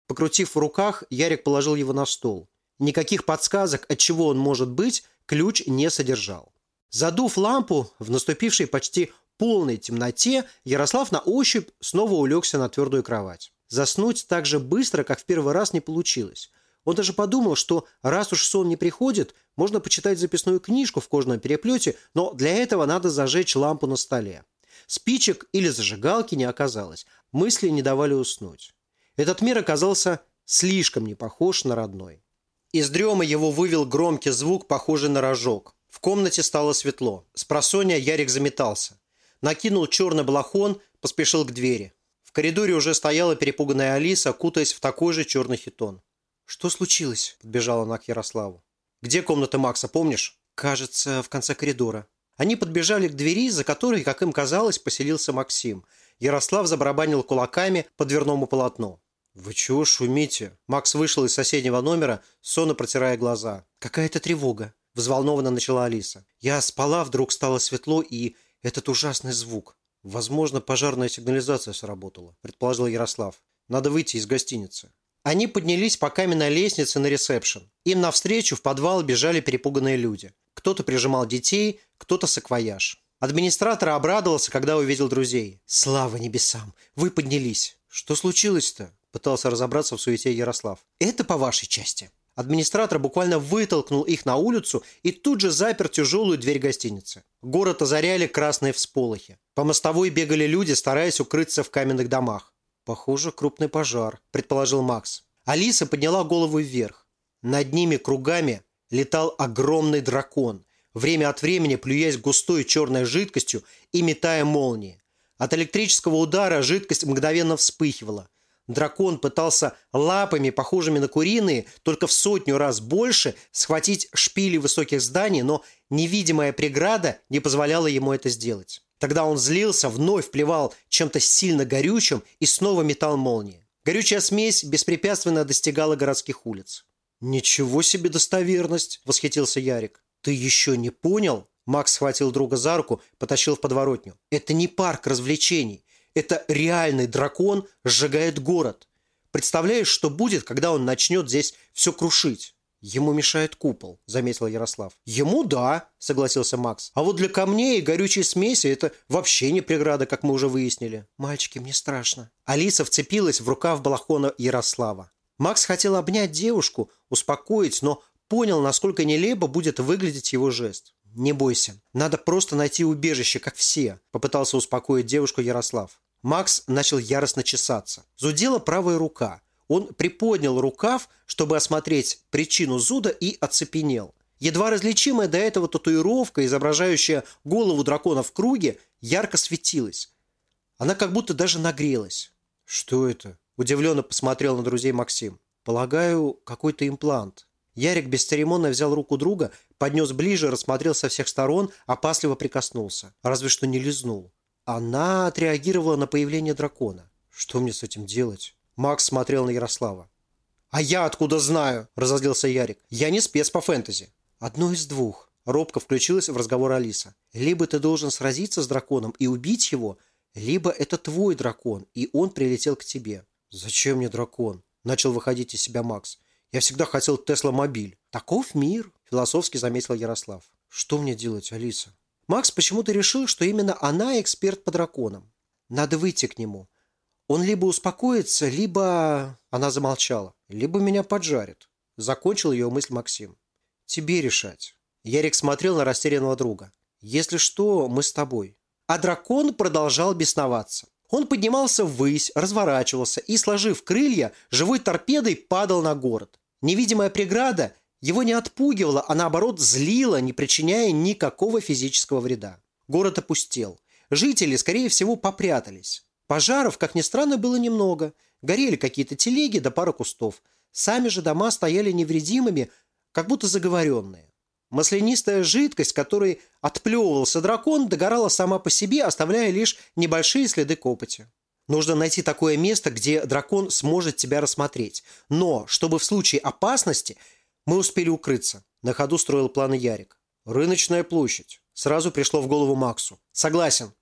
Покрутив в руках, Ярик положил его на стол. Никаких подсказок, от чего он может быть, ключ не содержал. Задув лампу, в наступившей почти полной темноте, Ярослав на ощупь снова улегся на твердую кровать. Заснуть так же быстро, как в первый раз, не получилось. Он даже подумал, что раз уж сон не приходит, можно почитать записную книжку в кожаном переплете, но для этого надо зажечь лампу на столе. Спичек или зажигалки не оказалось. Мысли не давали уснуть. Этот мир оказался слишком не похож на родной. Из дрема его вывел громкий звук, похожий на рожок. В комнате стало светло. С просонья Ярик заметался. Накинул черный балахон, поспешил к двери. В коридоре уже стояла перепуганная Алиса, кутаясь в такой же черный хитон. «Что случилось?» – подбежала она к Ярославу. «Где комната Макса, помнишь?» «Кажется, в конце коридора». Они подбежали к двери, за которой, как им казалось, поселился Максим. Ярослав забарабанил кулаками по дверному полотну. «Вы чего шумите?» Макс вышел из соседнего номера, сонно протирая глаза. «Какая-то тревога», – взволнованно начала Алиса. «Я спала, вдруг стало светло, и этот ужасный звук. Возможно, пожарная сигнализация сработала», – предположил Ярослав. «Надо выйти из гостиницы». Они поднялись по каменной лестнице на ресепшн. Им навстречу в подвал бежали перепуганные люди. Кто-то прижимал детей, кто-то саквояж. Администратор обрадовался, когда увидел друзей. «Слава небесам! Вы поднялись!» «Что случилось-то?» – пытался разобраться в суете Ярослав. «Это по вашей части». Администратор буквально вытолкнул их на улицу и тут же запер тяжелую дверь гостиницы. Город озаряли красные всполохи. По мостовой бегали люди, стараясь укрыться в каменных домах. «Похоже, крупный пожар», – предположил Макс. Алиса подняла голову вверх. Над ними кругами летал огромный дракон, время от времени плюясь густой черной жидкостью и метая молнии. От электрического удара жидкость мгновенно вспыхивала. Дракон пытался лапами, похожими на куриные, только в сотню раз больше, схватить шпили высоких зданий, но невидимая преграда не позволяла ему это сделать. Тогда он злился, вновь плевал чем-то сильно горючим и снова метал молнии. Горючая смесь беспрепятственно достигала городских улиц. «Ничего себе достоверность!» – восхитился Ярик. «Ты еще не понял?» Макс схватил друга за руку, потащил в подворотню. «Это не парк развлечений. Это реальный дракон сжигает город. Представляешь, что будет, когда он начнет здесь все крушить?» «Ему мешает купол», – заметил Ярослав. «Ему да», – согласился Макс. «А вот для камней и горючей смеси это вообще не преграда, как мы уже выяснили». «Мальчики, мне страшно». Алиса вцепилась в рукав балахона Ярослава. Макс хотел обнять девушку, успокоить, но понял, насколько нелепо будет выглядеть его жест. «Не бойся, надо просто найти убежище, как все», – попытался успокоить девушку Ярослав. Макс начал яростно чесаться. Зудела правая рука. Он приподнял рукав, чтобы осмотреть причину зуда и оцепенел. Едва различимая до этого татуировка, изображающая голову дракона в круге, ярко светилась. Она как будто даже нагрелась. «Что это?» Удивленно посмотрел на друзей Максим. «Полагаю, какой-то имплант». Ярик бесцеремонно взял руку друга, поднес ближе, рассмотрел со всех сторон, опасливо прикоснулся. Разве что не лизнул. Она отреагировала на появление дракона. «Что мне с этим делать?» Макс смотрел на Ярослава. «А я откуда знаю?» – разозлился Ярик. «Я не спец по фэнтези». «Одно из двух». Робко включилась в разговор Алиса. «Либо ты должен сразиться с драконом и убить его, либо это твой дракон, и он прилетел к тебе. «Зачем мне дракон?» – начал выходить из себя Макс. «Я всегда хотел Тесла-мобиль». «Таков мир», – философски заметил Ярослав. «Что мне делать, Алиса?» Макс почему-то решил, что именно она эксперт по драконам. Надо выйти к нему. Он либо успокоится, либо...» Она замолчала. «Либо меня поджарит». Закончил ее мысль Максим. «Тебе решать». Ярик смотрел на растерянного друга. «Если что, мы с тобой». А дракон продолжал бесноваться. Он поднимался ввысь, разворачивался и, сложив крылья, живой торпедой падал на город. Невидимая преграда его не отпугивала, а наоборот злила, не причиняя никакого физического вреда. Город опустел. Жители, скорее всего, попрятались. Пожаров, как ни странно, было немного. Горели какие-то телеги да пара кустов. Сами же дома стояли невредимыми, как будто заговоренные. Маслянистая жидкость, которой отплевывался дракон, догорала сама по себе, оставляя лишь небольшие следы копоти. Нужно найти такое место, где дракон сможет тебя рассмотреть. Но, чтобы в случае опасности мы успели укрыться. На ходу строил планы Ярик. Рыночная площадь. Сразу пришло в голову Максу. Согласен.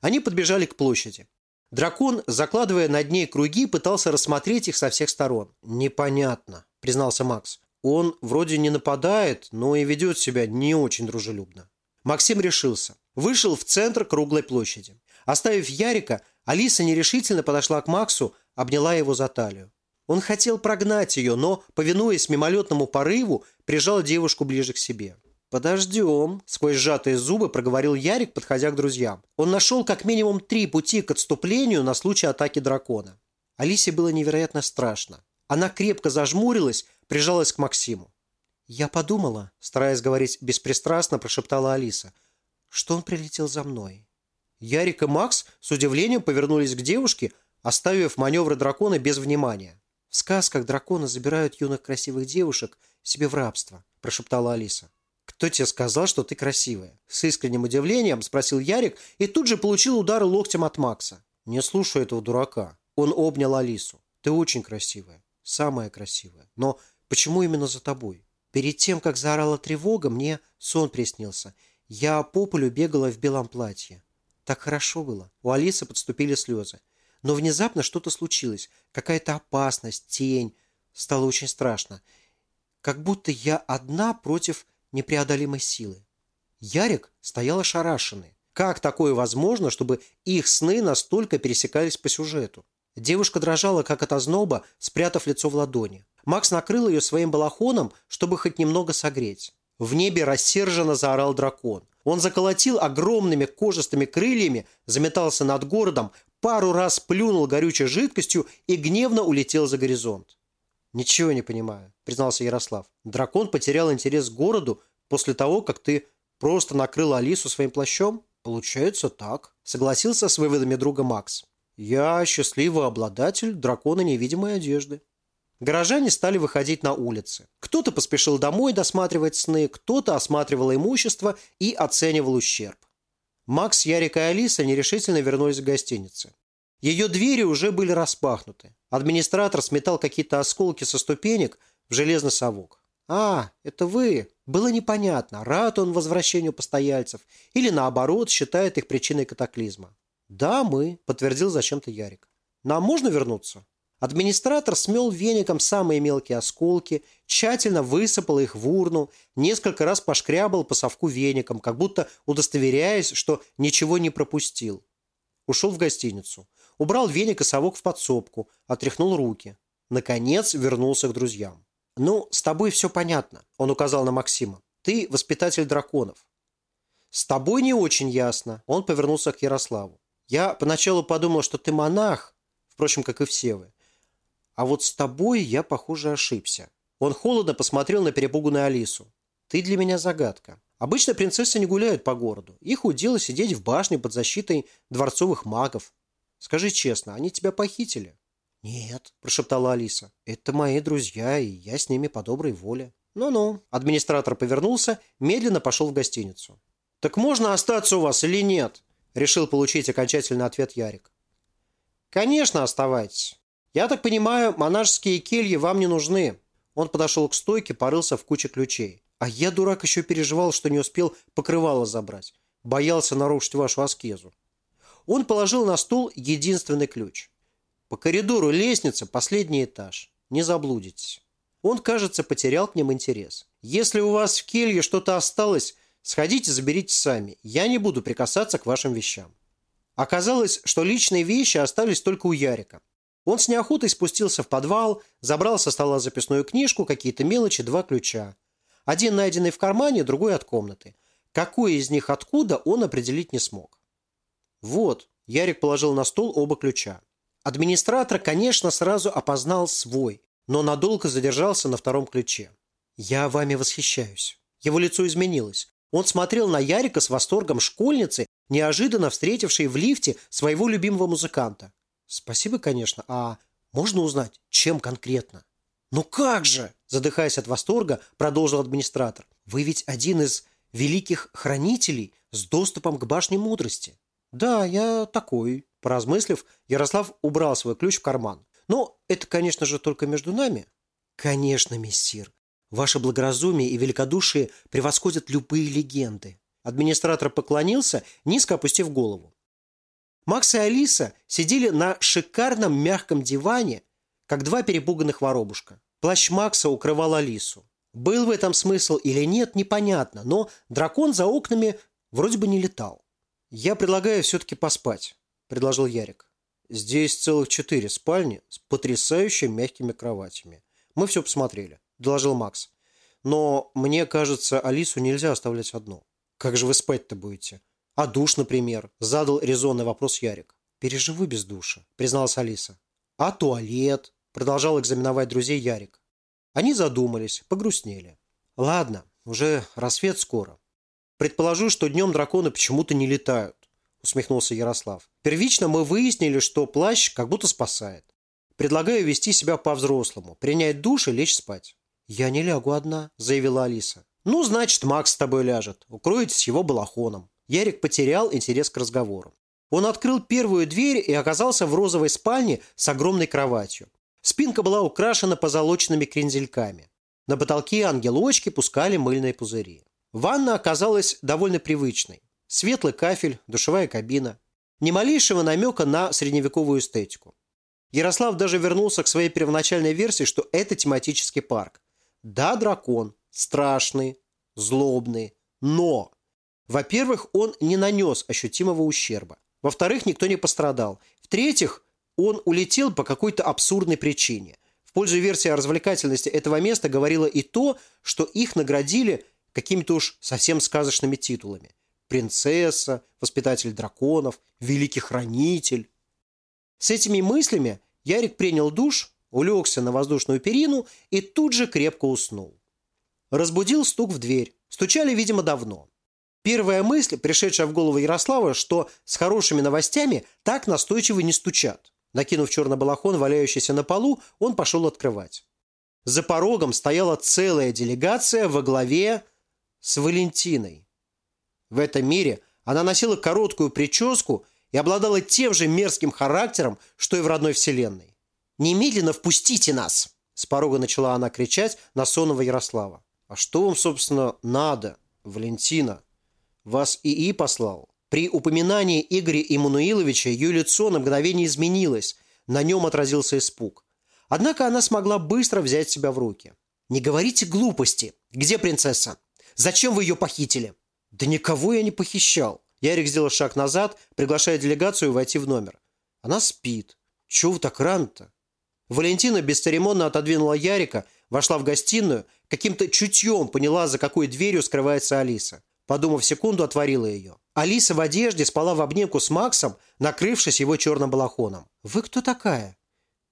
Они подбежали к площади. Дракон, закладывая над ней круги, пытался рассмотреть их со всех сторон. «Непонятно», – признался Макс. «Он вроде не нападает, но и ведет себя не очень дружелюбно». Максим решился. Вышел в центр круглой площади. Оставив Ярика, Алиса нерешительно подошла к Максу, обняла его за талию. Он хотел прогнать ее, но, повинуясь мимолетному порыву, прижал девушку ближе к себе. «Подождем», – сквозь сжатые зубы проговорил Ярик, подходя к друзьям. Он нашел как минимум три пути к отступлению на случай атаки дракона. Алисе было невероятно страшно. Она крепко зажмурилась, прижалась к Максиму. «Я подумала», – стараясь говорить беспристрастно, прошептала Алиса, – «что он прилетел за мной». Ярик и Макс с удивлением повернулись к девушке, оставив маневры дракона без внимания. «В сказках драконы забирают юных красивых девушек себе в рабство», – прошептала Алиса. «Кто тебе сказал, что ты красивая?» С искренним удивлением спросил Ярик и тут же получил удар локтем от Макса. «Не слушай этого дурака». Он обнял Алису. «Ты очень красивая. Самая красивая. Но почему именно за тобой?» Перед тем, как заорала тревога, мне сон приснился. Я по полю бегала в белом платье. Так хорошо было. У Алисы подступили слезы. Но внезапно что-то случилось. Какая-то опасность, тень. Стало очень страшно. Как будто я одна против непреодолимой силы. Ярик стоял ошарашенный. Как такое возможно, чтобы их сны настолько пересекались по сюжету? Девушка дрожала, как от озноба, спрятав лицо в ладони. Макс накрыл ее своим балахоном, чтобы хоть немного согреть. В небе рассерженно заорал дракон. Он заколотил огромными кожистыми крыльями, заметался над городом, пару раз плюнул горючей жидкостью и гневно улетел за горизонт. «Ничего не понимаю», – признался Ярослав. «Дракон потерял интерес к городу после того, как ты просто накрыл Алису своим плащом?» «Получается так», – согласился с выводами друга Макс. «Я счастливый обладатель дракона невидимой одежды». Горожане стали выходить на улицы. Кто-то поспешил домой досматривать сны, кто-то осматривал имущество и оценивал ущерб. Макс, Ярик и Алиса нерешительно вернулись в гостинице. Ее двери уже были распахнуты. Администратор сметал какие-то осколки со ступенек в железный совок. «А, это вы!» Было непонятно, рад он возвращению постояльцев или, наоборот, считает их причиной катаклизма. «Да, мы», – подтвердил зачем-то Ярик. «Нам можно вернуться?» Администратор смел веником самые мелкие осколки, тщательно высыпал их в урну, несколько раз пошкрябал по совку веником, как будто удостоверяясь, что ничего не пропустил. Ушел в гостиницу. Убрал веник и совок в подсобку, отряхнул руки. Наконец вернулся к друзьям. «Ну, с тобой все понятно», – он указал на Максима. «Ты воспитатель драконов». «С тобой не очень ясно», – он повернулся к Ярославу. «Я поначалу подумал, что ты монах, впрочем, как и все вы. А вот с тобой я, похоже, ошибся. Он холодно посмотрел на перепуганную Алису. Ты для меня загадка. Обычно принцессы не гуляют по городу. Их удел сидеть в башне под защитой дворцовых магов. Скажи честно, они тебя похитили? «Нет», – прошептала Алиса. «Это мои друзья, и я с ними по доброй воле». «Ну-ну». Администратор повернулся, медленно пошел в гостиницу. «Так можно остаться у вас или нет?» – решил получить окончательный ответ Ярик. «Конечно, оставайтесь. «Я так понимаю, монашеские кельи вам не нужны». Он подошел к стойке, порылся в куче ключей. А я, дурак, еще переживал, что не успел покрывало забрать. Боялся нарушить вашу аскезу. Он положил на стол единственный ключ. По коридору лестница, последний этаж. Не заблудитесь. Он, кажется, потерял к ним интерес. Если у вас в келье что-то осталось, сходите, заберите сами. Я не буду прикасаться к вашим вещам. Оказалось, что личные вещи остались только у Ярика. Он с неохотой спустился в подвал, забрал со стола записную книжку, какие-то мелочи, два ключа. Один найденный в кармане, другой от комнаты. Какой из них откуда, он определить не смог. Вот, Ярик положил на стол оба ключа. Администратор, конечно, сразу опознал свой, но надолго задержался на втором ключе. «Я вами восхищаюсь». Его лицо изменилось. Он смотрел на Ярика с восторгом школьницы, неожиданно встретившей в лифте своего любимого музыканта. «Спасибо, конечно. А можно узнать, чем конкретно?» «Ну как же!» – задыхаясь от восторга, продолжил администратор. «Вы ведь один из великих хранителей с доступом к башне мудрости». «Да, я такой». Поразмыслив, Ярослав убрал свой ключ в карман. «Но это, конечно же, только между нами». «Конечно, мессир. Ваше благоразумие и великодушие превосходят любые легенды». Администратор поклонился, низко опустив голову. Макс и Алиса сидели на шикарном мягком диване, как два перепуганных воробушка. Плащ Макса укрывал Алису. Был в этом смысл или нет, непонятно, но дракон за окнами вроде бы не летал. «Я предлагаю все-таки поспать», – предложил Ярик. «Здесь целых четыре спальни с потрясающе мягкими кроватями. Мы все посмотрели», – доложил Макс. «Но мне кажется, Алису нельзя оставлять одну. Как же вы спать-то будете?» «А душ, например?» – задал резонный вопрос Ярик. «Переживу без душа», – призналась Алиса. «А туалет?» – продолжал экзаменовать друзей Ярик. Они задумались, погрустнели. «Ладно, уже рассвет скоро. Предположу, что днем драконы почему-то не летают, усмехнулся Ярослав. Первично мы выяснили, что плащ как будто спасает. Предлагаю вести себя по-взрослому, принять душ и лечь спать. Я не лягу одна, заявила Алиса. Ну, значит, Макс с тобой ляжет. Укроетесь его балахоном. Ярик потерял интерес к разговору. Он открыл первую дверь и оказался в розовой спальне с огромной кроватью. Спинка была украшена позолоченными крензельками. На потолке ангелочки пускали мыльные пузыри. Ванна оказалась довольно привычной. Светлый кафель, душевая кабина. Ни малейшего намека на средневековую эстетику. Ярослав даже вернулся к своей первоначальной версии, что это тематический парк. Да, дракон, страшный, злобный, но, во-первых, он не нанес ощутимого ущерба. Во-вторых, никто не пострадал. В-третьих, он улетел по какой-то абсурдной причине. В пользу версии о развлекательности этого места говорило и то, что их наградили какими-то уж совсем сказочными титулами. Принцесса, воспитатель драконов, великий хранитель. С этими мыслями Ярик принял душ, улегся на воздушную перину и тут же крепко уснул. Разбудил стук в дверь. Стучали, видимо, давно. Первая мысль, пришедшая в голову Ярослава, что с хорошими новостями так настойчиво не стучат. Накинув черный балахон, валяющийся на полу, он пошел открывать. За порогом стояла целая делегация во главе с Валентиной. В этом мире она носила короткую прическу и обладала тем же мерзким характером, что и в родной вселенной. «Немедленно впустите нас!» С порога начала она кричать на сонного Ярослава. «А что вам, собственно, надо, Валентина? Вас ИИ послал?» При упоминании Игоря Иммануиловича ее лицо на мгновение изменилось. На нем отразился испуг. Однако она смогла быстро взять себя в руки. «Не говорите глупости! Где принцесса?» Зачем вы ее похитили?» «Да никого я не похищал». Ярик сделал шаг назад, приглашая делегацию войти в номер. Она спит. Чего вы так рано-то? Валентина бесцеремонно отодвинула Ярика, вошла в гостиную, каким-то чутьем поняла, за какой дверью скрывается Алиса. Подумав секунду, отворила ее. Алиса в одежде спала в обнимку с Максом, накрывшись его черным балахоном. «Вы кто такая?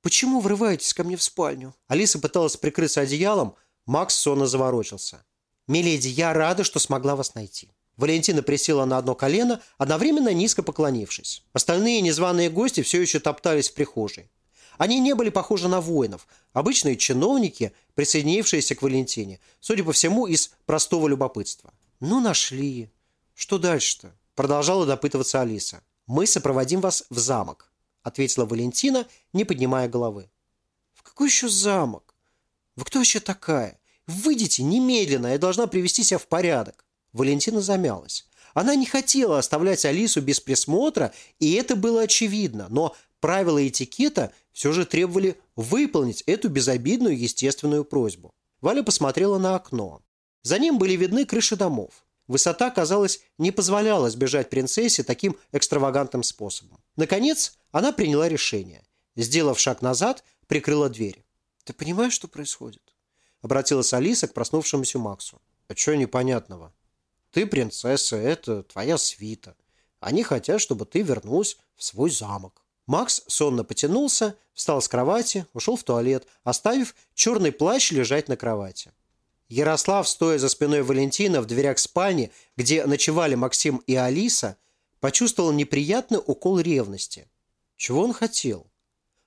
Почему врываетесь ко мне в спальню?» Алиса пыталась прикрыться одеялом, Макс сонно заворочился. «Миледи, я рада, что смогла вас найти». Валентина присела на одно колено, одновременно низко поклонившись. Остальные незваные гости все еще топтались в прихожей. Они не были похожи на воинов, обычные чиновники, присоединившиеся к Валентине, судя по всему, из простого любопытства. «Ну, нашли. Что дальше-то?» – продолжала допытываться Алиса. «Мы сопроводим вас в замок», – ответила Валентина, не поднимая головы. «В какой еще замок? Вы кто еще такая? «Выйдите немедленно, я должна привести себя в порядок». Валентина замялась. Она не хотела оставлять Алису без присмотра, и это было очевидно, но правила этикета все же требовали выполнить эту безобидную естественную просьбу. Валя посмотрела на окно. За ним были видны крыши домов. высота, казалось, не позволяла сбежать принцессе таким экстравагантным способом. Наконец, она приняла решение. Сделав шаг назад, прикрыла дверь. «Ты понимаешь, что происходит?» Обратилась Алиса к проснувшемуся Максу. «А что непонятного? Ты принцесса, это твоя свита. Они хотят, чтобы ты вернулась в свой замок». Макс сонно потянулся, встал с кровати, ушел в туалет, оставив черный плащ лежать на кровати. Ярослав, стоя за спиной Валентина в дверях спальни, где ночевали Максим и Алиса, почувствовал неприятный укол ревности. Чего он хотел?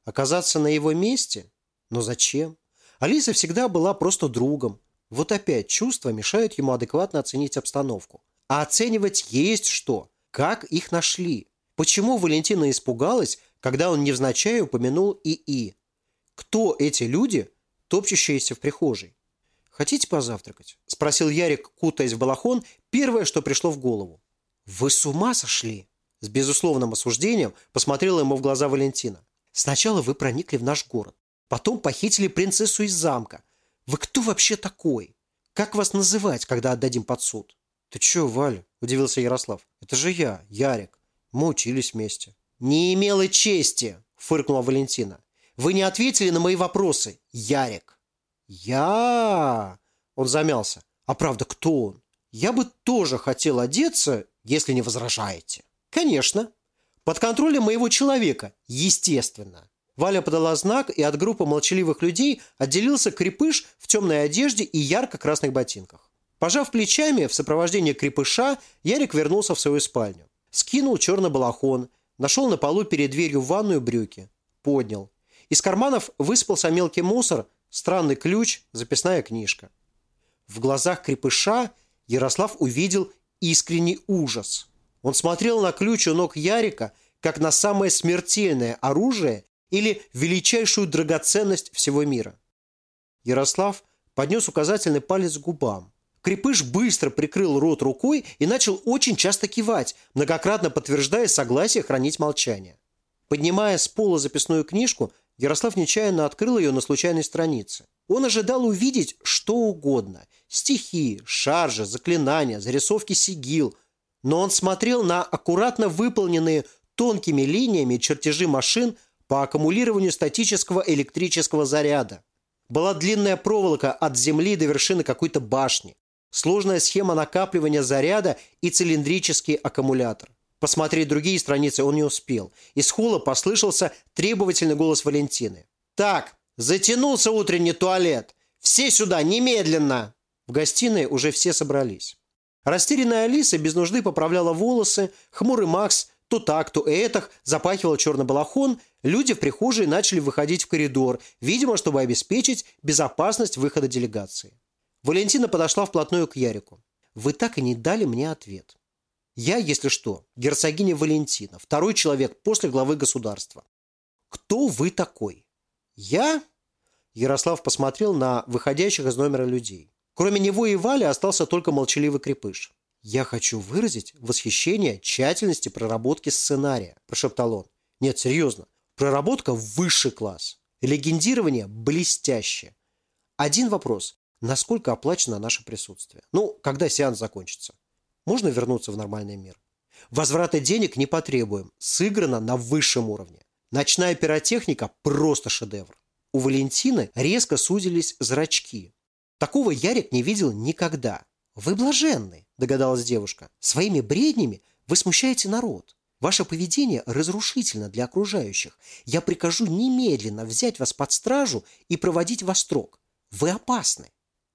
Оказаться на его месте? Но зачем? Алиса всегда была просто другом. Вот опять чувства мешают ему адекватно оценить обстановку. А оценивать есть что. Как их нашли? Почему Валентина испугалась, когда он невзначай упомянул ИИ? Кто эти люди, топчущиеся в прихожей? «Хотите позавтракать?» – спросил Ярик, кутаясь в балахон, первое, что пришло в голову. «Вы с ума сошли?» С безусловным осуждением посмотрела ему в глаза Валентина. «Сначала вы проникли в наш город. Потом похитили принцессу из замка. Вы кто вообще такой? Как вас называть, когда отдадим под суд?» «Ты чё, Валя?» – удивился Ярослав. «Это же я, Ярик. Мы учились вместе». «Не имела чести!» – фыркнула Валентина. «Вы не ответили на мои вопросы, Ярик». «Я...» – он замялся. «А правда, кто он? Я бы тоже хотел одеться, если не возражаете». «Конечно. Под контролем моего человека, естественно». Валя подала знак, и от группы молчаливых людей отделился крепыш в темной одежде и ярко-красных ботинках. Пожав плечами в сопровождении крепыша, Ярик вернулся в свою спальню. Скинул черный балахон, нашел на полу перед дверью ванную брюки. Поднял. Из карманов высыпался мелкий мусор, странный ключ, записная книжка. В глазах крепыша Ярослав увидел искренний ужас. Он смотрел на ключ у ног Ярика, как на самое смертельное оружие или величайшую драгоценность всего мира. Ярослав поднес указательный палец к губам. Крепыш быстро прикрыл рот рукой и начал очень часто кивать, многократно подтверждая согласие хранить молчание. Поднимая с пола записную книжку, Ярослав нечаянно открыл ее на случайной странице. Он ожидал увидеть что угодно – стихи, шаржи, заклинания, зарисовки сигил. Но он смотрел на аккуратно выполненные тонкими линиями чертежи машин – по аккумулированию статического электрического заряда. Была длинная проволока от земли до вершины какой-то башни, сложная схема накапливания заряда и цилиндрический аккумулятор. Посмотреть другие страницы он не успел. Из холла послышался требовательный голос Валентины. «Так, затянулся утренний туалет! Все сюда, немедленно!» В гостиной уже все собрались. Растерянная Алиса без нужды поправляла волосы, хмурый Макс то так, то этак запахивал черный балахон, люди в прихожей начали выходить в коридор, видимо, чтобы обеспечить безопасность выхода делегации. Валентина подошла вплотную к Ярику. «Вы так и не дали мне ответ. Я, если что, герцогиня Валентина, второй человек после главы государства. Кто вы такой?» «Я?» Ярослав посмотрел на выходящих из номера людей. Кроме него и Вали остался только молчаливый крепыш. «Я хочу выразить восхищение тщательности проработки сценария», – прошептал он. «Нет, серьезно. Проработка – высший класс. Легендирование – блестяще. Один вопрос. Насколько оплачено наше присутствие? Ну, когда сеанс закончится? Можно вернуться в нормальный мир? Возврата денег не потребуем. Сыграно на высшем уровне. Ночная пиротехника – просто шедевр. У Валентины резко сузились зрачки. Такого Ярик не видел никогда. «Вы блаженны», – догадалась девушка. «Своими бреднями вы смущаете народ. Ваше поведение разрушительно для окружающих. Я прикажу немедленно взять вас под стражу и проводить во строк. Вы опасны».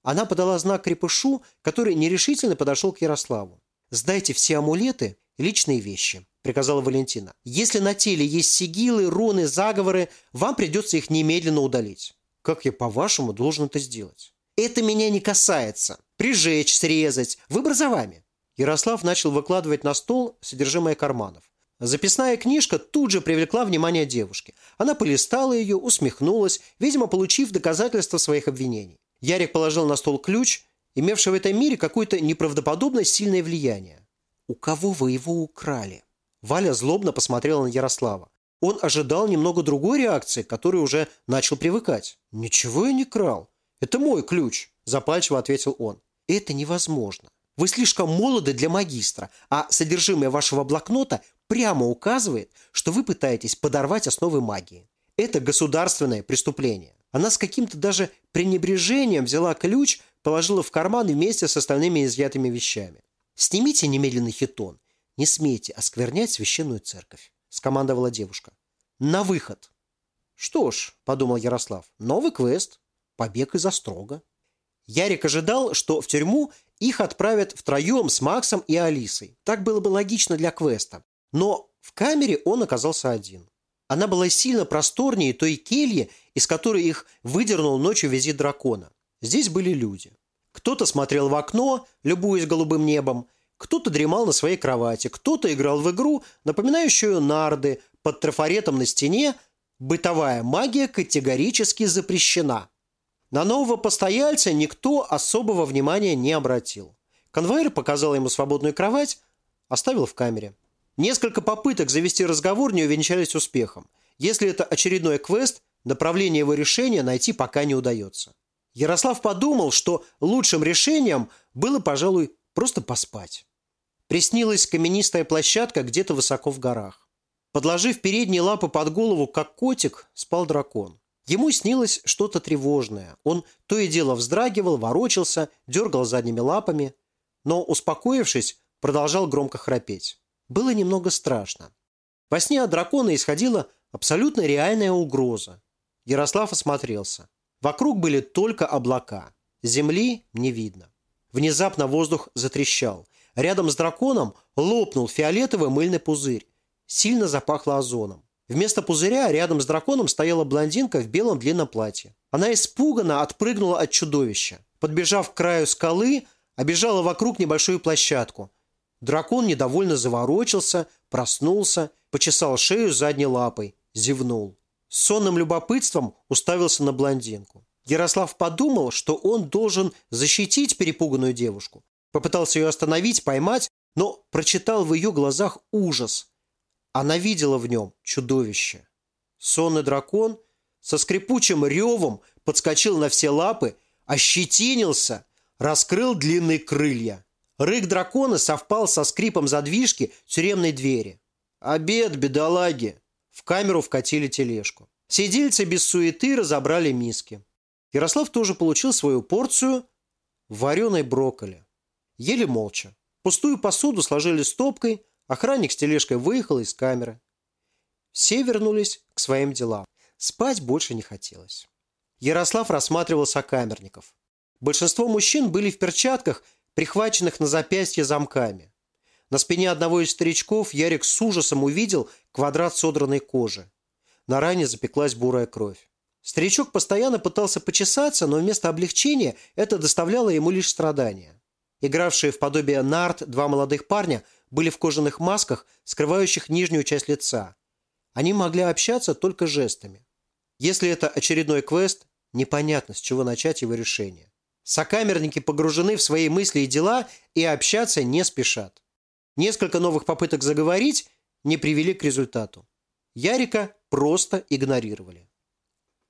Она подала знак крепышу, который нерешительно подошел к Ярославу. «Сдайте все амулеты личные вещи», – приказала Валентина. «Если на теле есть сигилы, руны, заговоры, вам придется их немедленно удалить». «Как я, по-вашему, должен это сделать?» «Это меня не касается. Прижечь, срезать. Выбор за вами». Ярослав начал выкладывать на стол содержимое карманов. Записная книжка тут же привлекла внимание девушки. Она полистала ее, усмехнулась, видимо, получив доказательства своих обвинений. Ярик положил на стол ключ, имевший в этом мире какое-то неправдоподобно сильное влияние. «У кого вы его украли?» Валя злобно посмотрела на Ярослава. Он ожидал немного другой реакции, к которой уже начал привыкать. «Ничего я не крал. Это мой ключ», – запальчиво ответил он. «Это невозможно. Вы слишком молоды для магистра, а содержимое вашего блокнота прямо указывает, что вы пытаетесь подорвать основы магии. Это государственное преступление. Она с каким-то даже пренебрежением взяла ключ, положила в карман вместе с остальными изъятыми вещами. «Снимите немедленно хитон. Не смейте осквернять священную церковь», – скомандовала девушка. «На выход!» «Что ж», – подумал Ярослав, – «новый квест. Побег из Острога». Ярик ожидал, что в тюрьму их отправят втроем с Максом и Алисой. Так было бы логично для квеста. Но в камере он оказался один. Она была сильно просторнее той кельи, из которой их выдернул ночью визит дракона. Здесь были люди. Кто-то смотрел в окно, любуясь голубым небом, кто-то дремал на своей кровати, кто-то играл в игру, напоминающую нарды, под трафаретом на стене «Бытовая магия категорически запрещена». На нового постояльца никто особого внимания не обратил. Конвоир показал ему свободную кровать, оставил в камере. Несколько попыток завести разговор не увенчались успехом. Если это очередной квест, направление его решения найти пока не удается. Ярослав подумал, что лучшим решением было, пожалуй, просто поспать. Приснилась каменистая площадка где-то высоко в горах. Подложив передние лапы под голову, как котик, спал дракон. Ему снилось что-то тревожное. Он то и дело вздрагивал, ворочался, дергал задними лапами, но, успокоившись, продолжал громко храпеть. Было немного страшно. Во сне от дракона исходила абсолютно реальная угроза. Ярослав осмотрелся. Вокруг были только облака. Земли не видно. Внезапно воздух затрещал. Рядом с драконом лопнул фиолетовый мыльный пузырь. Сильно запахло озоном. Вместо пузыря рядом с драконом стояла блондинка в белом длинном платье. Она испуганно отпрыгнула от чудовища. Подбежав к краю скалы, обежала вокруг небольшую площадку. Дракон недовольно заворочился, проснулся, почесал шею задней лапой, зевнул. Сонным любопытством уставился на блондинку. Ярослав подумал, что он должен защитить перепуганную девушку. Попытался ее остановить, поймать, но прочитал в ее глазах ужас. Она видела в нем чудовище. Сонный дракон со скрипучим ревом подскочил на все лапы, ощетинился, раскрыл длинные крылья. Рык дракона совпал со скрипом задвижки тюремной двери. «Обед, бедолаги!» В камеру вкатили тележку. Сидельцы без суеты разобрали миски. Ярослав тоже получил свою порцию вареной брокколи. Ели молча. Пустую посуду сложили стопкой, охранник с тележкой выехал из камеры. Все вернулись к своим делам. Спать больше не хотелось. Ярослав рассматривал сокамерников. Большинство мужчин были в перчатках прихваченных на запястье замками. На спине одного из старичков Ярик с ужасом увидел квадрат содранной кожи. На ране запеклась бурая кровь. Старичок постоянно пытался почесаться, но вместо облегчения это доставляло ему лишь страдания. Игравшие в подобие нарт два молодых парня были в кожаных масках, скрывающих нижнюю часть лица. Они могли общаться только жестами. Если это очередной квест, непонятно, с чего начать его решение. Сокамерники погружены в свои мысли и дела и общаться не спешат. Несколько новых попыток заговорить не привели к результату. Ярика просто игнорировали.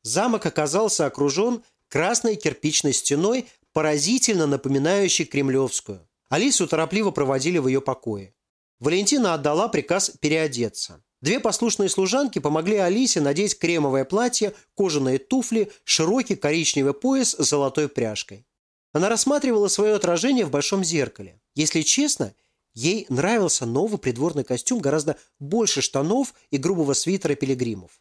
Замок оказался окружен красной кирпичной стеной, поразительно напоминающей кремлевскую. Алису торопливо проводили в ее покое. Валентина отдала приказ переодеться. Две послушные служанки помогли Алисе надеть кремовое платье, кожаные туфли, широкий коричневый пояс с золотой пряжкой. Она рассматривала свое отражение в большом зеркале. Если честно, ей нравился новый придворный костюм гораздо больше штанов и грубого свитера пилигримов.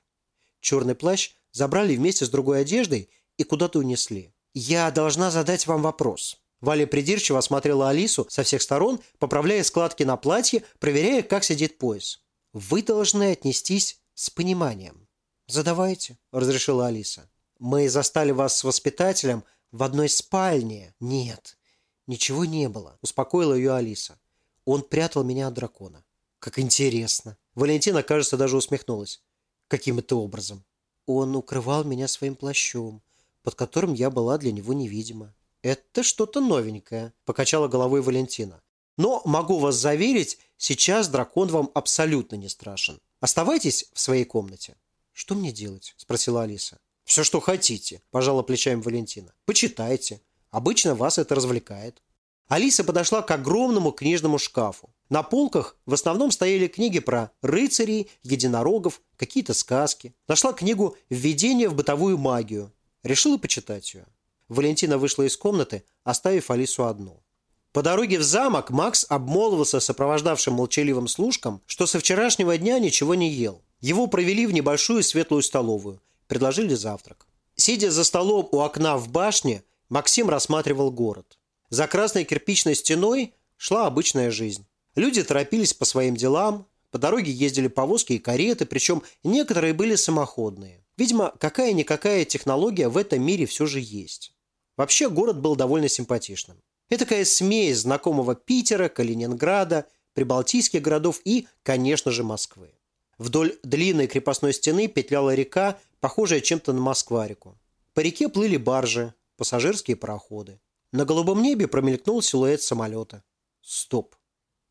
Черный плащ забрали вместе с другой одеждой и куда-то унесли. «Я должна задать вам вопрос», Валя придирчиво осмотрела Алису со всех сторон, поправляя складки на платье, проверяя, как сидит пояс. Вы должны отнестись с пониманием. «Задавайте», – разрешила Алиса. «Мы застали вас с воспитателем в одной спальне». «Нет, ничего не было», – успокоила ее Алиса. «Он прятал меня от дракона». «Как интересно». Валентина, кажется, даже усмехнулась. «Каким это образом?» «Он укрывал меня своим плащом, под которым я была для него невидима». «Это что-то новенькое», – покачала головой Валентина. Но могу вас заверить, сейчас дракон вам абсолютно не страшен. Оставайтесь в своей комнате. Что мне делать? Спросила Алиса. Все, что хотите, пожала плечами Валентина. Почитайте. Обычно вас это развлекает. Алиса подошла к огромному книжному шкафу. На полках в основном стояли книги про рыцарей, единорогов, какие-то сказки. Нашла книгу «Введение в бытовую магию». Решила почитать ее. Валентина вышла из комнаты, оставив Алису одну. По дороге в замок Макс обмолвился сопровождавшим молчаливым служкам, что со вчерашнего дня ничего не ел. Его провели в небольшую светлую столовую. Предложили завтрак. Сидя за столом у окна в башне, Максим рассматривал город. За красной кирпичной стеной шла обычная жизнь. Люди торопились по своим делам, по дороге ездили повозки и кареты, причем некоторые были самоходные. Видимо, какая-никакая технология в этом мире все же есть. Вообще город был довольно симпатичным. Это такая смесь знакомого Питера, Калининграда, прибалтийских городов и, конечно же, Москвы. Вдоль длинной крепостной стены петляла река, похожая чем-то на Москва-реку. По реке плыли баржи, пассажирские пароходы. На голубом небе промелькнул силуэт самолета. Стоп.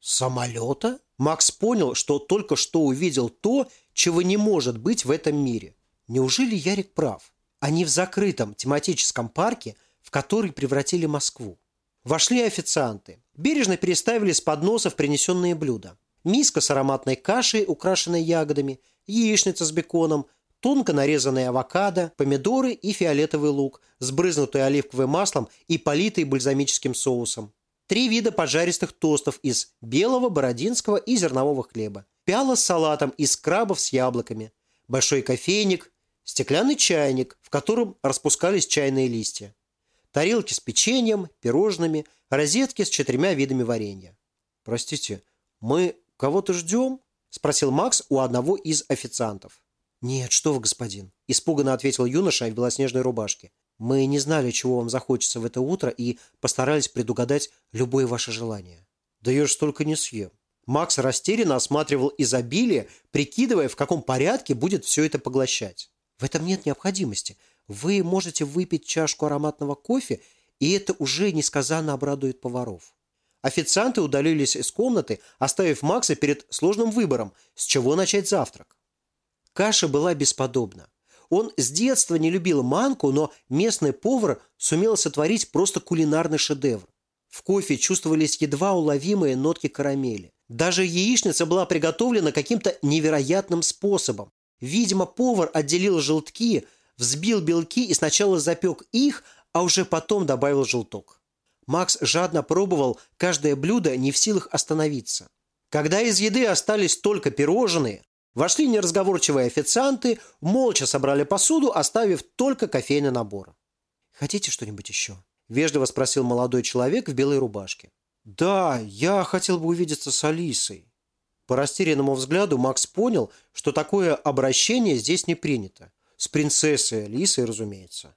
Самолета? Макс понял, что только что увидел то, чего не может быть в этом мире. Неужели Ярик прав? Они в закрытом тематическом парке, в который превратили Москву. Вошли официанты. Бережно переставили с подносов принесенные блюда. Миска с ароматной кашей, украшенной ягодами, яичница с беконом, тонко нарезанные авокадо, помидоры и фиолетовый лук, сбрызнутый оливковым маслом и политый бальзамическим соусом. Три вида поджаристых тостов из белого, бородинского и зернового хлеба. Пиала с салатом из крабов с яблоками. Большой кофейник, стеклянный чайник, в котором распускались чайные листья тарелки с печеньем, пирожными, розетки с четырьмя видами варенья. «Простите, мы кого-то ждем?» – спросил Макс у одного из официантов. «Нет, что вы, господин», – испуганно ответил юноша в белоснежной рубашке. «Мы не знали, чего вам захочется в это утро и постарались предугадать любое ваше желание». «Да я ж столько не съем». Макс растерянно осматривал изобилие, прикидывая, в каком порядке будет все это поглощать. «В этом нет необходимости. Вы можете выпить чашку ароматного кофе, и это уже несказанно обрадует поваров. Официанты удалились из комнаты, оставив Макса перед сложным выбором, с чего начать завтрак. Каша была бесподобна. Он с детства не любил манку, но местный повар сумел сотворить просто кулинарный шедевр. В кофе чувствовались едва уловимые нотки карамели. Даже яичница была приготовлена каким-то невероятным способом. Видимо, повар отделил желтки, взбил белки и сначала запек их, а уже потом добавил желток. Макс жадно пробовал каждое блюдо, не в силах остановиться. Когда из еды остались только пирожные, вошли неразговорчивые официанты, молча собрали посуду, оставив только кофейный набор. «Хотите что-нибудь еще?» – вежливо спросил молодой человек в белой рубашке. «Да, я хотел бы увидеться с Алисой». По растерянному взгляду Макс понял, что такое обращение здесь не принято. С принцессой Алисой, разумеется.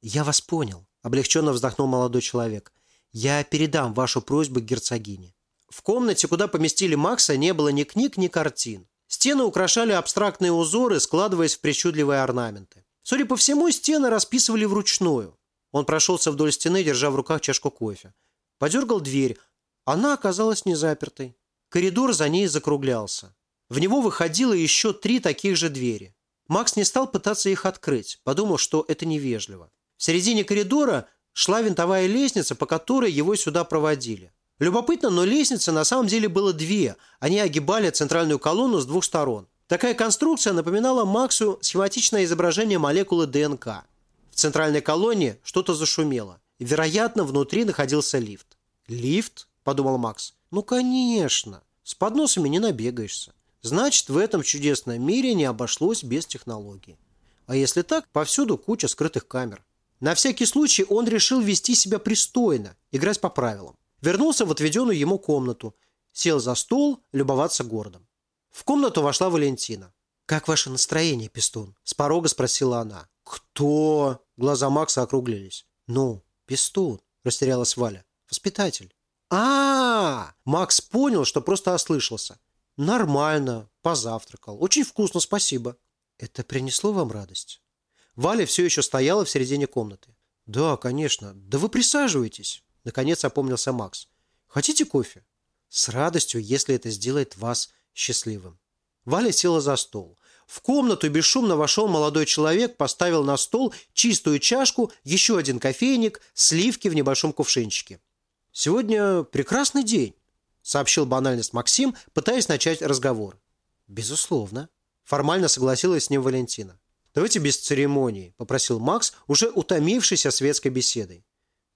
«Я вас понял», – облегченно вздохнул молодой человек. «Я передам вашу просьбу герцогине». В комнате, куда поместили Макса, не было ни книг, ни картин. Стены украшали абстрактные узоры, складываясь в причудливые орнаменты. Судя по всему, стены расписывали вручную. Он прошелся вдоль стены, держа в руках чашку кофе. Подергал дверь. Она оказалась не запертой. Коридор за ней закруглялся. В него выходило еще три таких же двери. Макс не стал пытаться их открыть, подумал, что это невежливо. В середине коридора шла винтовая лестница, по которой его сюда проводили. Любопытно, но лестницы на самом деле было две. Они огибали центральную колонну с двух сторон. Такая конструкция напоминала Максу схематичное изображение молекулы ДНК. В центральной колонне что-то зашумело. Вероятно, внутри находился лифт. «Лифт?» – подумал Макс. «Ну, конечно. С подносами не набегаешься. Значит, в этом чудесном мире не обошлось без технологий. А если так, повсюду куча скрытых камер. На всякий случай он решил вести себя пристойно, играть по правилам. Вернулся в отведенную ему комнату, сел за стол, любоваться городом. В комнату вошла Валентина. «Как ваше настроение, Пистун?» – с порога спросила она. «Кто?» – глаза Макса округлились. «Ну, Пистун», – растерялась Валя. «Воспитатель». А, -а, а Макс понял, что просто ослышался. Нормально, позавтракал. Очень вкусно, спасибо. Это принесло вам радость? Валя все еще стояла в середине комнаты. Да, конечно. Да вы присаживайтесь. Наконец опомнился Макс. Хотите кофе? С радостью, если это сделает вас счастливым. Валя села за стол. В комнату бесшумно вошел молодой человек, поставил на стол чистую чашку, еще один кофейник, сливки в небольшом кувшинчике. «Сегодня прекрасный день», — сообщил банальность Максим, пытаясь начать разговор. «Безусловно», — формально согласилась с ним Валентина. «Давайте без церемоний», – попросил Макс, уже утомившийся светской беседой.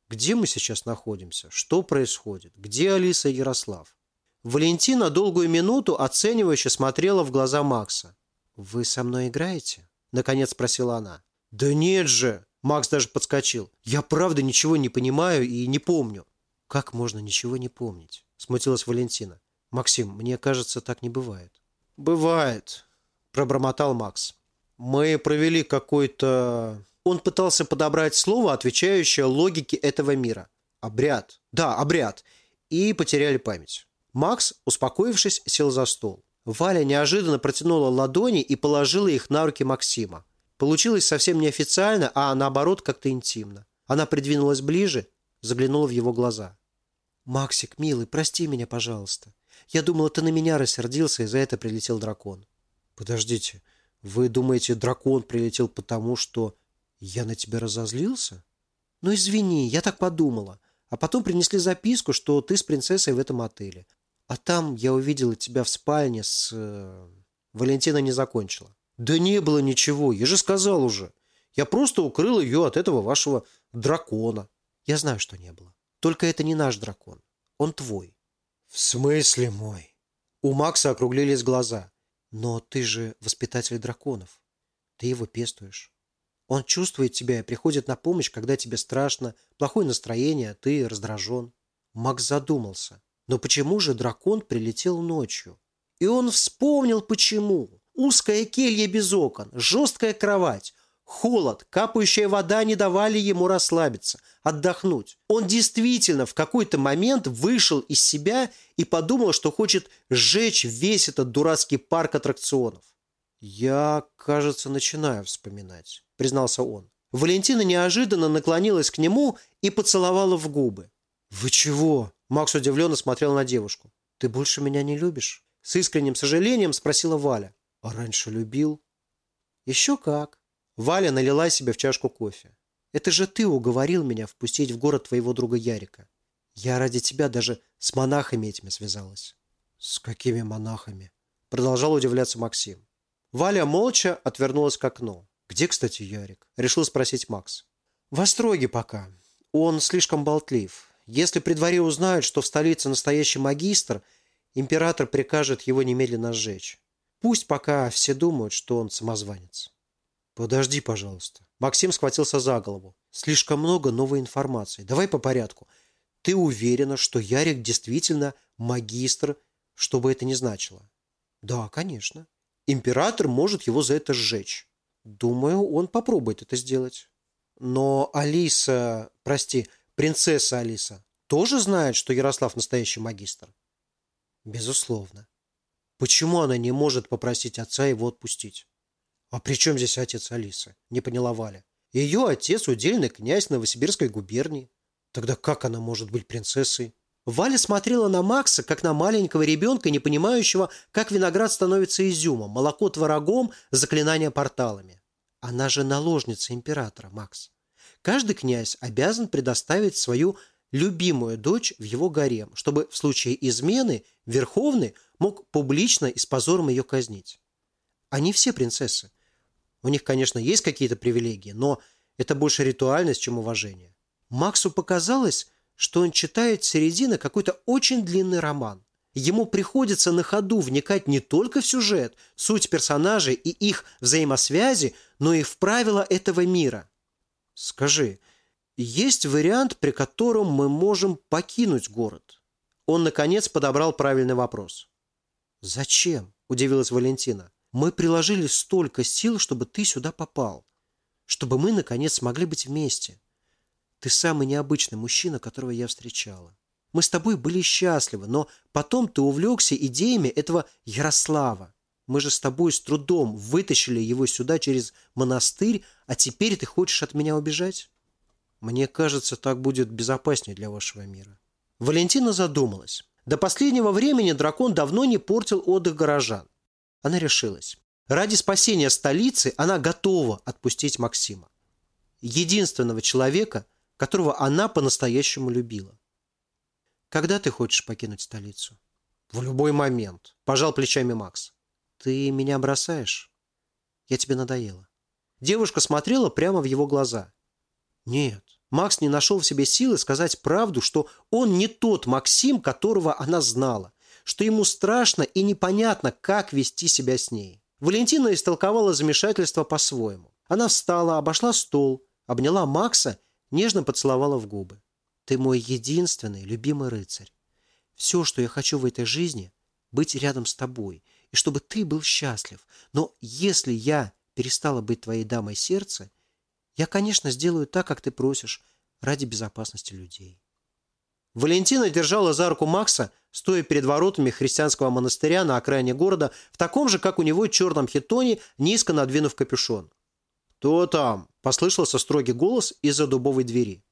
«Где мы сейчас находимся? Что происходит? Где Алиса и Ярослав?» Валентина долгую минуту оценивающе смотрела в глаза Макса. «Вы со мной играете?» – наконец спросила она. «Да нет же!» – Макс даже подскочил. «Я правда ничего не понимаю и не помню». «Как можно ничего не помнить?» – смутилась Валентина. «Максим, мне кажется, так не бывает». «Бывает», – пробормотал Макс. Мы провели какой-то... Он пытался подобрать слово, отвечающее логике этого мира. Обряд. Да, обряд. И потеряли память. Макс, успокоившись, сел за стол. Валя неожиданно протянула ладони и положила их на руки Максима. Получилось совсем неофициально, а наоборот как-то интимно. Она придвинулась ближе, заглянула в его глаза. «Максик, милый, прости меня, пожалуйста. Я думала, ты на меня рассердился, и за это прилетел дракон». «Подождите, вы думаете, дракон прилетел потому, что я на тебя разозлился? Ну, извини, я так подумала. А потом принесли записку, что ты с принцессой в этом отеле. А там я увидела тебя в спальне с... Э, Валентина не закончила. Да не было ничего, я же сказал уже. Я просто укрыл ее от этого вашего дракона. Я знаю, что не было. Только это не наш дракон. Он твой. В смысле мой? У Макса округлились глаза. Но ты же воспитатель драконов. Ты его пестуешь. Он чувствует тебя и приходит на помощь, когда тебе страшно, плохое настроение, ты раздражен. Макс задумался. Но почему же дракон прилетел ночью? И он вспомнил, почему. Узкая келья без окон, жесткая кровать, Холод, капающая вода не давали ему расслабиться, отдохнуть. Он действительно в какой-то момент вышел из себя и подумал, что хочет сжечь весь этот дурацкий парк аттракционов. «Я, кажется, начинаю вспоминать», – признался он. Валентина неожиданно наклонилась к нему и поцеловала в губы. «Вы чего?» – Макс удивленно смотрел на девушку. «Ты больше меня не любишь?» С искренним сожалением спросила Валя. «А раньше любил?» «Еще как», Валя налила себе в чашку кофе. «Это же ты уговорил меня впустить в город твоего друга Ярика. Я ради тебя даже с монахами этими связалась». «С какими монахами?» Продолжал удивляться Максим. Валя молча отвернулась к окну. «Где, кстати, Ярик?» Решил спросить Макс. «В Остроге пока. Он слишком болтлив. Если при дворе узнают, что в столице настоящий магистр, император прикажет его немедленно сжечь. Пусть пока все думают, что он самозванец». Подожди, пожалуйста. Максим схватился за голову. Слишком много новой информации. Давай по порядку. Ты уверена, что Ярик действительно магистр, что бы это ни значило? Да, конечно. Император может его за это сжечь. Думаю, он попробует это сделать. Но Алиса, прости, принцесса Алиса, тоже знает, что Ярослав настоящий магистр? Безусловно. Почему она не может попросить отца его отпустить? «А при чем здесь отец Алисы?» – не поняла Валя. «Ее отец – удельный князь Новосибирской губернии. Тогда как она может быть принцессой?» Валя смотрела на Макса, как на маленького ребенка, не понимающего, как виноград становится изюмом, молоко творогом, заклинания порталами. Она же наложница императора, Макс. Каждый князь обязан предоставить свою любимую дочь в его гарем, чтобы в случае измены Верховный мог публично и с позором ее казнить. Они все принцессы. У них, конечно, есть какие-то привилегии, но это больше ритуальность, чем уважение. Максу показалось, что он читает с середины какой-то очень длинный роман. Ему приходится на ходу вникать не только в сюжет, суть персонажей и их взаимосвязи, но и в правила этого мира. Скажи, есть вариант, при котором мы можем покинуть город? Он, наконец, подобрал правильный вопрос. «Зачем?» – удивилась Валентина. Мы приложили столько сил, чтобы ты сюда попал. Чтобы мы, наконец, смогли быть вместе. Ты самый необычный мужчина, которого я встречала. Мы с тобой были счастливы, но потом ты увлекся идеями этого Ярослава. Мы же с тобой с трудом вытащили его сюда через монастырь, а теперь ты хочешь от меня убежать? Мне кажется, так будет безопаснее для вашего мира. Валентина задумалась. До последнего времени дракон давно не портил отдых горожан. Она решилась. Ради спасения столицы она готова отпустить Максима. Единственного человека, которого она по-настоящему любила. Когда ты хочешь покинуть столицу? В любой момент. Пожал плечами Макс. Ты меня бросаешь? Я тебе надоела. Девушка смотрела прямо в его глаза. Нет, Макс не нашел в себе силы сказать правду, что он не тот Максим, которого она знала, что ему страшно и непонятно, как вести себя с ней. Валентина истолковала замешательство по-своему. Она встала, обошла стол, обняла Макса, нежно поцеловала в губы. «Ты мой единственный любимый рыцарь. Все, что я хочу в этой жизни, быть рядом с тобой, и чтобы ты был счастлив. Но если я перестала быть твоей дамой сердца, я, конечно, сделаю так, как ты просишь, ради безопасности людей». Валентина держала за руку Макса, стоя перед воротами христианского монастыря на окраине города, в таком же, как у него, черном хитоне, низко надвинув капюшон. «Кто там?» – послышался строгий голос из-за дубовой двери.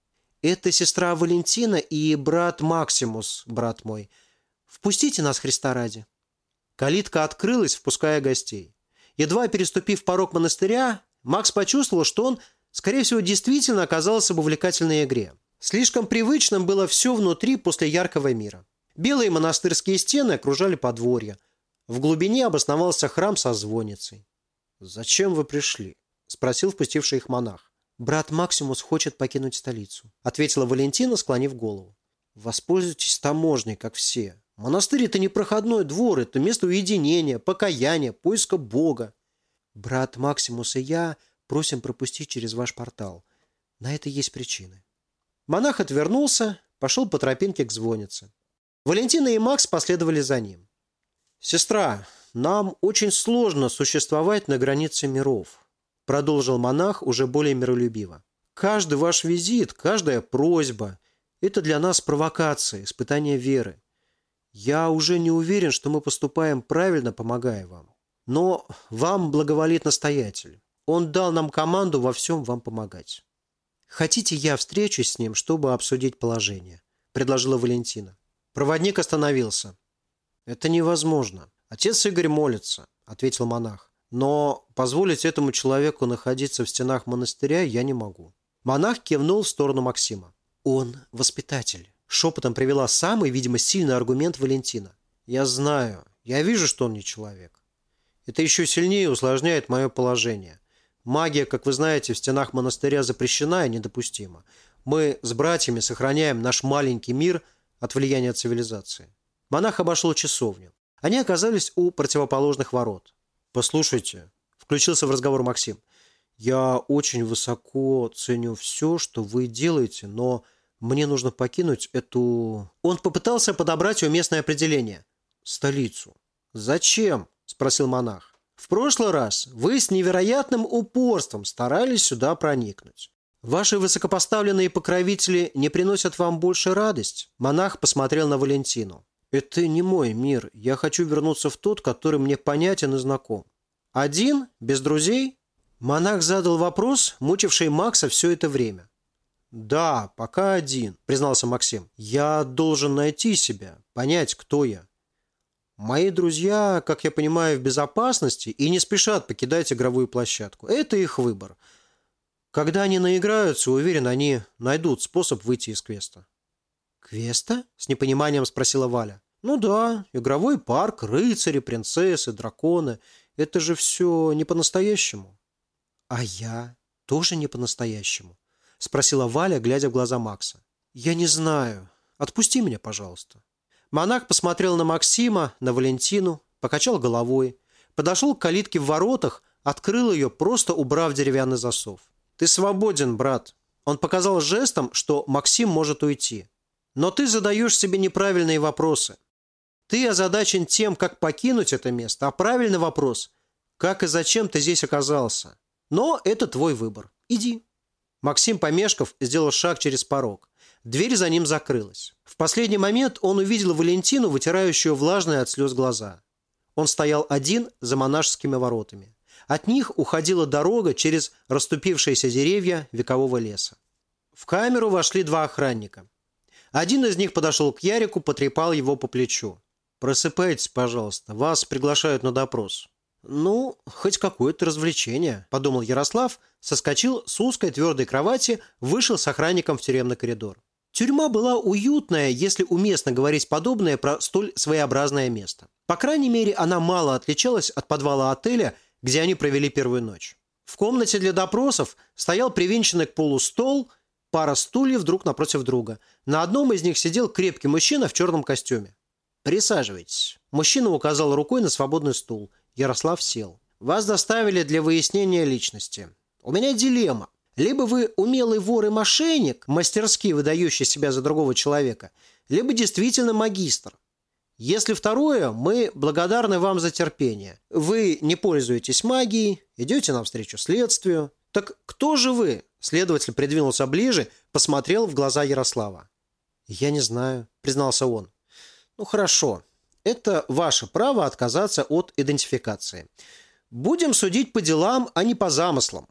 «Это сестра Валентина и брат Максимус, брат мой. Впустите нас, Христа ради». Калитка открылась, впуская гостей. Едва переступив порог монастыря, Макс почувствовал, что он, скорее всего, действительно оказался в увлекательной игре. Слишком привычным было все внутри после яркого мира. Белые монастырские стены окружали подворье. В глубине обосновался храм со звонницей. «Зачем вы пришли?» – спросил впустивший их монах. «Брат Максимус хочет покинуть столицу», – ответила Валентина, склонив голову. «Воспользуйтесь таможней, как все. Монастырь – это не проходной двор, это место уединения, покаяния, поиска Бога». «Брат Максимус и я просим пропустить через ваш портал. На это есть причины». Монах отвернулся, пошел по тропинке к звоннице. Валентина и Макс последовали за ним. «Сестра, нам очень сложно существовать на границе миров», продолжил монах уже более миролюбиво. «Каждый ваш визит, каждая просьба – это для нас провокация, испытание веры. Я уже не уверен, что мы поступаем правильно, помогая вам. Но вам благоволит настоятель. Он дал нам команду во всем вам помогать». «Хотите, я встречусь с ним, чтобы обсудить положение?» – предложила Валентина. Проводник остановился. «Это невозможно. Отец Игорь молится», – ответил монах. «Но позволить этому человеку находиться в стенах монастыря я не могу». Монах кивнул в сторону Максима. «Он воспитатель», – шепотом привела самый, видимо, сильный аргумент Валентина. «Я знаю. Я вижу, что он не человек. Это еще сильнее усложняет мое положение. Магия, как вы знаете, в стенах монастыря запрещена и недопустима. Мы с братьями сохраняем наш маленький мир от влияния цивилизации. Монах обошел часовню. Они оказались у противоположных ворот. «Послушайте», – включился в разговор Максим, – «я очень высоко ценю все, что вы делаете, но мне нужно покинуть эту...» Он попытался подобрать уместное определение. «Столицу». «Зачем?» – спросил монах. В прошлый раз вы с невероятным упорством старались сюда проникнуть. Ваши высокопоставленные покровители не приносят вам больше радость?» Монах посмотрел на Валентину. «Это не мой мир. Я хочу вернуться в тот, который мне понятен и знаком. Один? Без друзей?» Монах задал вопрос, мучивший Макса все это время. «Да, пока один», – признался Максим. «Я должен найти себя, понять, кто я. Мои друзья, как я понимаю, в безопасности и не спешат покидать игровую площадку. Это их выбор. Когда они наиграются, уверен, они найдут способ выйти из квеста. «Квеста?» – с непониманием спросила Валя. «Ну да, игровой парк, рыцари, принцессы, драконы. Это же все не по-настоящему». «А я тоже не по-настоящему?» – спросила Валя, глядя в глаза Макса. «Я не знаю. Отпусти меня, пожалуйста». Монах посмотрел на Максима, на Валентину, покачал головой, подошел к калитке в воротах, открыл ее, просто убрав деревянный засов. «Ты свободен, брат». Он показал жестом, что Максим может уйти. «Но ты задаешь себе неправильные вопросы. Ты озадачен тем, как покинуть это место, а правильный вопрос – как и зачем ты здесь оказался. Но это твой выбор. Иди». Максим, помешков, сделал шаг через порог. Дверь за ним закрылась. В последний момент он увидел Валентину, вытирающую влажные от слез глаза. Он стоял один за монашескими воротами. От них уходила дорога через расступившиеся деревья векового леса. В камеру вошли два охранника. Один из них подошел к Ярику, потрепал его по плечу. «Просыпайтесь, пожалуйста, вас приглашают на допрос». «Ну, хоть какое-то развлечение», – подумал Ярослав, соскочил с узкой твердой кровати, вышел с охранником в тюремный коридор. Тюрьма была уютная, если уместно говорить подобное про столь своеобразное место. По крайней мере, она мало отличалась от подвала отеля, где они провели первую ночь. В комнате для допросов стоял привинченный к полу стол, пара стульев друг напротив друга. На одном из них сидел крепкий мужчина в черном костюме. «Присаживайтесь». Мужчина указал рукой на свободный стул. Ярослав сел. «Вас доставили для выяснения личности. У меня дилемма. Либо вы умелый вор и мошенник, мастерски выдающий себя за другого человека, либо действительно магистр. Если второе, мы благодарны вам за терпение. Вы не пользуетесь магией, идете навстречу следствию. Так кто же вы? Следователь придвинулся ближе, посмотрел в глаза Ярослава. «Я не знаю», – признался он. «Ну хорошо. Это ваше право отказаться от идентификации. Будем судить по делам, а не по замыслам».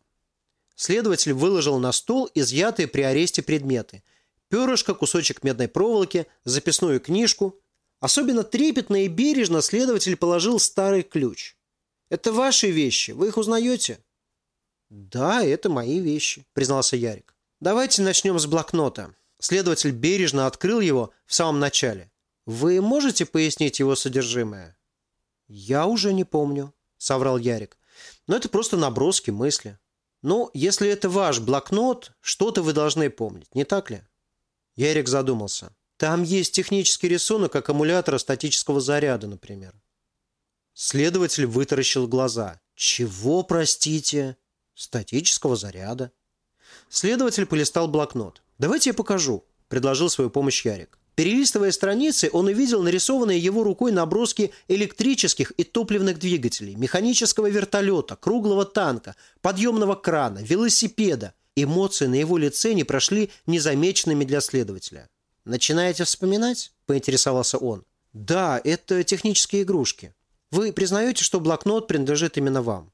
Следователь выложил на стол изъятые при аресте предметы. Перышко, кусочек медной проволоки, записную книжку. Особенно трепетно и бережно следователь положил старый ключ. «Это ваши вещи. Вы их узнаете?» «Да, это мои вещи», – признался Ярик. «Давайте начнем с блокнота». Следователь бережно открыл его в самом начале. «Вы можете пояснить его содержимое?» «Я уже не помню», – соврал Ярик. «Но это просто наброски, мысли». «Ну, если это ваш блокнот, что-то вы должны помнить, не так ли?» Ярик задумался. «Там есть технический рисунок аккумулятора статического заряда, например». Следователь вытаращил глаза. «Чего, простите?» «Статического заряда». Следователь полистал блокнот. «Давайте я покажу», – предложил свою помощь Ярик. Перелистывая страницы, он увидел нарисованные его рукой наброски электрических и топливных двигателей, механического вертолета, круглого танка, подъемного крана, велосипеда. Эмоции на его лице не прошли незамеченными для следователя. «Начинаете вспоминать?» – поинтересовался он. «Да, это технические игрушки. Вы признаете, что блокнот принадлежит именно вам?»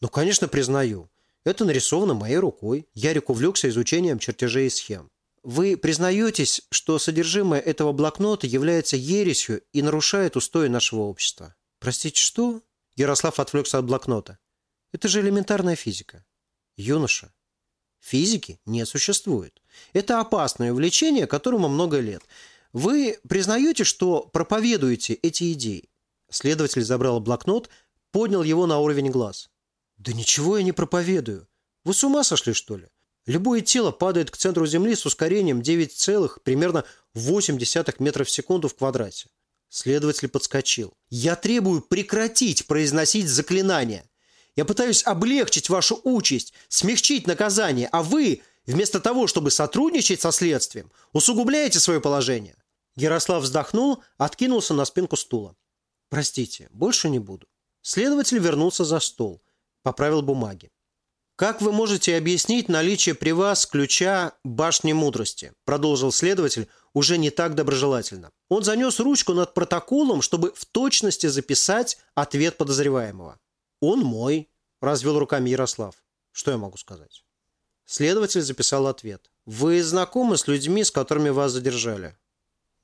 «Ну, конечно, признаю. Это нарисовано моей рукой. Ярик увлекся изучением чертежей и схем. Вы признаетесь, что содержимое этого блокнота является ересью и нарушает устои нашего общества? Простите, что? Ярослав отвлекся от блокнота. Это же элементарная физика. Юноша, физики не существует. Это опасное увлечение, которому много лет. Вы признаете, что проповедуете эти идеи? Следователь забрал блокнот, поднял его на уровень глаз. Да ничего я не проповедую. Вы с ума сошли, что ли? Любое тело падает к центру Земли с ускорением 9, целых, примерно 8 метров в секунду в квадрате. Следователь подскочил. «Я требую прекратить произносить заклинания. Я пытаюсь облегчить вашу участь, смягчить наказание, а вы, вместо того, чтобы сотрудничать со следствием, усугубляете свое положение». Ярослав вздохнул, откинулся на спинку стула. «Простите, больше не буду». Следователь вернулся за стол, поправил бумаги. «Как вы можете объяснить наличие при вас ключа башни мудрости?» – продолжил следователь уже не так доброжелательно. Он занес ручку над протоколом, чтобы в точности записать ответ подозреваемого. «Он мой», – развел руками Ярослав. «Что я могу сказать?» Следователь записал ответ. «Вы знакомы с людьми, с которыми вас задержали?»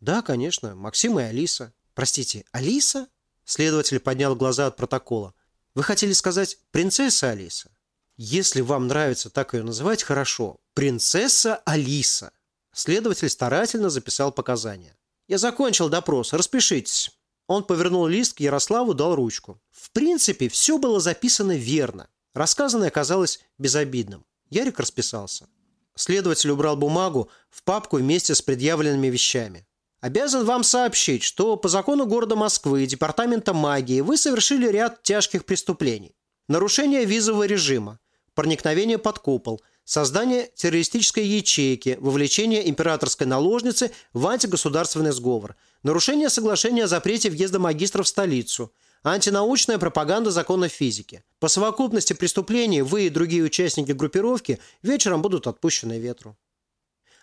«Да, конечно. Максим и Алиса». «Простите, Алиса?» Следователь поднял глаза от протокола. «Вы хотели сказать принцесса Алиса?» Если вам нравится так ее называть, хорошо. Принцесса Алиса. Следователь старательно записал показания. Я закончил допрос. Распишитесь. Он повернул лист к Ярославу, дал ручку. В принципе, все было записано верно. Рассказанное оказалось безобидным. Ярик расписался. Следователь убрал бумагу в папку вместе с предъявленными вещами. Обязан вам сообщить, что по закону города Москвы и Департамента магии вы совершили ряд тяжких преступлений. Нарушение визового режима, проникновение под купол, создание террористической ячейки, вовлечение императорской наложницы в антигосударственный сговор, нарушение соглашения о запрете въезда магистров в столицу, антинаучная пропаганда законов физики. По совокупности преступлений вы и другие участники группировки вечером будут отпущены ветру.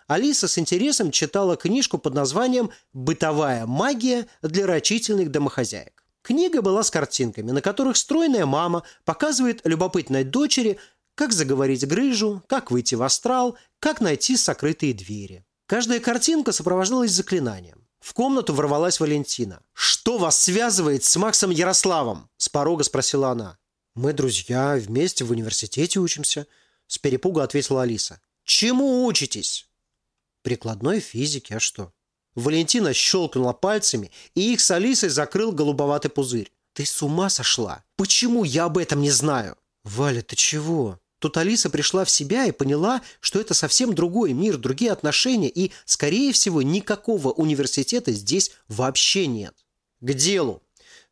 Алиса с интересом читала книжку под названием «Бытовая магия для рачительных домохозяек». Книга была с картинками, на которых стройная мама показывает любопытной дочери, как заговорить грыжу, как выйти в астрал, как найти сокрытые двери. Каждая картинка сопровождалась заклинанием. В комнату ворвалась Валентина. «Что вас связывает с Максом Ярославом?» – с порога спросила она. «Мы друзья, вместе в университете учимся», – с перепуга ответила Алиса. «Чему учитесь?» Прикладной физики, а что? Валентина щелкнула пальцами, и их с Алисой закрыл голубоватый пузырь. «Ты с ума сошла? Почему я об этом не знаю?» «Валя, ты чего?» Тут Алиса пришла в себя и поняла, что это совсем другой мир, другие отношения, и, скорее всего, никакого университета здесь вообще нет. К делу.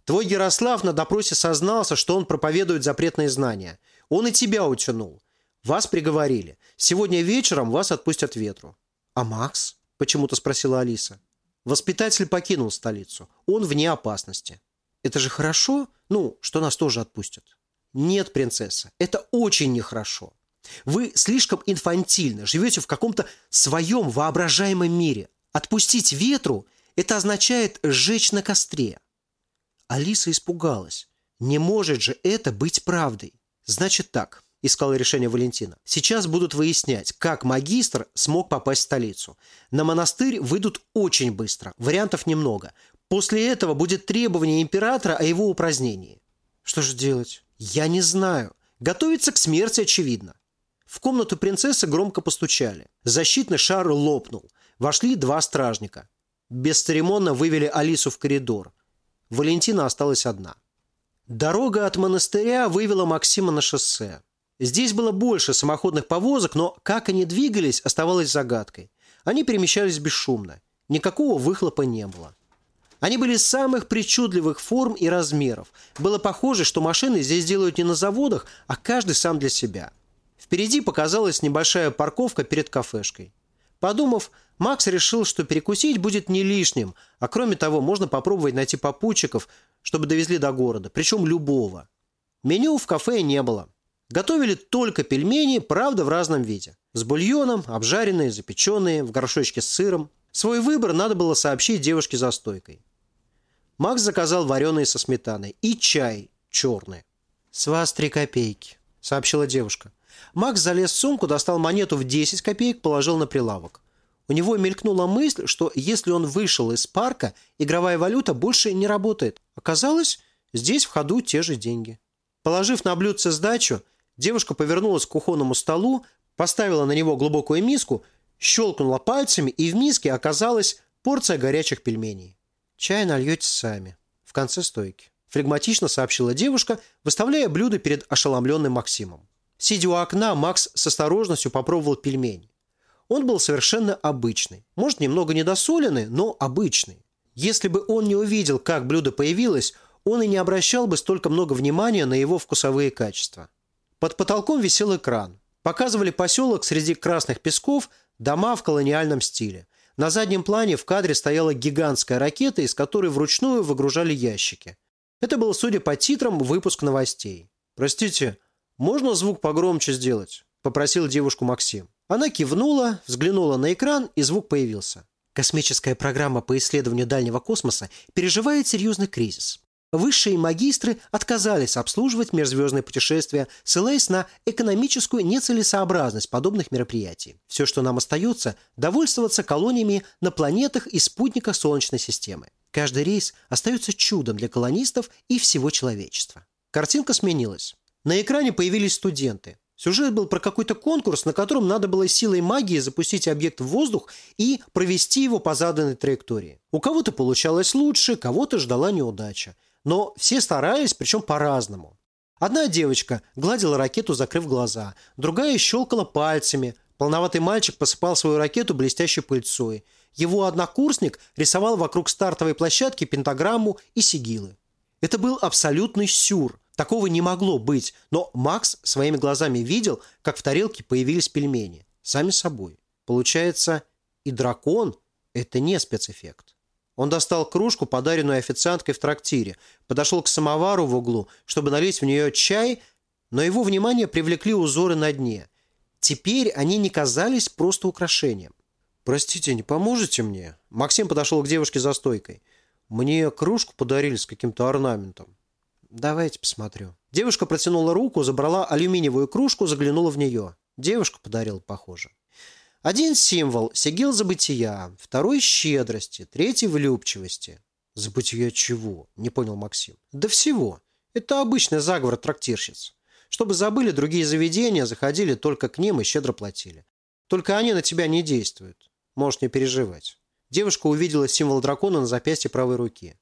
Твой Ярослав на допросе сознался, что он проповедует запретные знания. Он и тебя утянул. Вас приговорили. Сегодня вечером вас отпустят ветру. А Макс? Почему-то спросила Алиса. Воспитатель покинул столицу. Он вне опасности. Это же хорошо? Ну, что нас тоже отпустят. Нет, принцесса, это очень нехорошо. Вы слишком инфантильно, живете в каком-то своем воображаемом мире. Отпустить ветру – это означает сжечь на костре. Алиса испугалась. Не может же это быть правдой. Значит так, искала решение Валентина. Сейчас будут выяснять, как магистр смог попасть в столицу. На монастырь выйдут очень быстро, вариантов немного. После этого будет требование императора о его упразднении. Что же делать? «Я не знаю. Готовится к смерти, очевидно». В комнату принцессы громко постучали. Защитный шар лопнул. Вошли два стражника. Бесцеремонно вывели Алису в коридор. Валентина осталась одна. Дорога от монастыря вывела Максима на шоссе. Здесь было больше самоходных повозок, но как они двигались, оставалось загадкой. Они перемещались бесшумно. Никакого выхлопа не было. Они были самых причудливых форм и размеров. Было похоже, что машины здесь делают не на заводах, а каждый сам для себя. Впереди показалась небольшая парковка перед кафешкой. Подумав, Макс решил, что перекусить будет не лишним, а кроме того, можно попробовать найти попутчиков, чтобы довезли до города, причем любого. Меню в кафе не было. Готовили только пельмени, правда, в разном виде. С бульоном, обжаренные, запеченные, в горшочке с сыром. Свой выбор надо было сообщить девушке за стойкой. Макс заказал вареные со сметаной и чай черный. «С вас три копейки», — сообщила девушка. Макс залез в сумку, достал монету в 10 копеек, положил на прилавок. У него мелькнула мысль, что если он вышел из парка, игровая валюта больше не работает. Оказалось, здесь в ходу те же деньги. Положив на блюдце сдачу, девушка повернулась к кухонному столу, поставила на него глубокую миску, щелкнула пальцами, и в миске оказалась порция горячих пельменей. Чай нальете сами. В конце стойки. Флегматично сообщила девушка, выставляя блюдо перед ошеломленным Максимом. Сидя у окна, Макс с осторожностью попробовал пельмень. Он был совершенно обычный. Может, немного недосоленный, но обычный. Если бы он не увидел, как блюдо появилось, он и не обращал бы столько много внимания на его вкусовые качества. Под потолком висел экран. Показывали поселок среди красных песков, дома в колониальном стиле. На заднем плане в кадре стояла гигантская ракета, из которой вручную выгружали ящики. Это был, судя по титрам, выпуск новостей. «Простите, можно звук погромче сделать?» – попросил девушку Максим. Она кивнула, взглянула на экран, и звук появился. Космическая программа по исследованию дальнего космоса переживает серьезный кризис. Высшие магистры отказались обслуживать межзвездные путешествия, ссылаясь на экономическую нецелесообразность подобных мероприятий. Все, что нам остается, довольствоваться колониями на планетах и спутниках Солнечной системы. Каждый рейс остается чудом для колонистов и всего человечества. Картинка сменилась. На экране появились студенты. Сюжет был про какой-то конкурс, на котором надо было силой магии запустить объект в воздух и провести его по заданной траектории. У кого-то получалось лучше, кого-то ждала неудача. Но все старались, причем по-разному. Одна девочка гладила ракету, закрыв глаза, другая щелкала пальцами. Полноватый мальчик посыпал свою ракету блестящей пыльцой. Его однокурсник рисовал вокруг стартовой площадки пентаграмму и сигилы. Это был абсолютный сюр. Такого не могло быть, но Макс своими глазами видел, как в тарелке появились пельмени. Сами собой. Получается, и дракон – это не спецэффект. Он достал кружку, подаренную официанткой в трактире, подошел к самовару в углу, чтобы налить в нее чай, но его внимание привлекли узоры на дне. Теперь они не казались просто украшением. «Простите, не поможете мне?» Максим подошел к девушке за стойкой. «Мне кружку подарили с каким-то орнаментом». «Давайте посмотрю». Девушка протянула руку, забрала алюминиевую кружку, заглянула в нее. Девушка подарила, похоже. Один символ – сигил забытия, второй – щедрости, третий – влюбчивости. Забытия чего? Не понял Максим. Да всего. Это обычный заговор трактирщиц. Чтобы забыли другие заведения, заходили только к ним и щедро платили. Только они на тебя не действуют. Можешь не переживать. Девушка увидела символ дракона на запястье правой руки.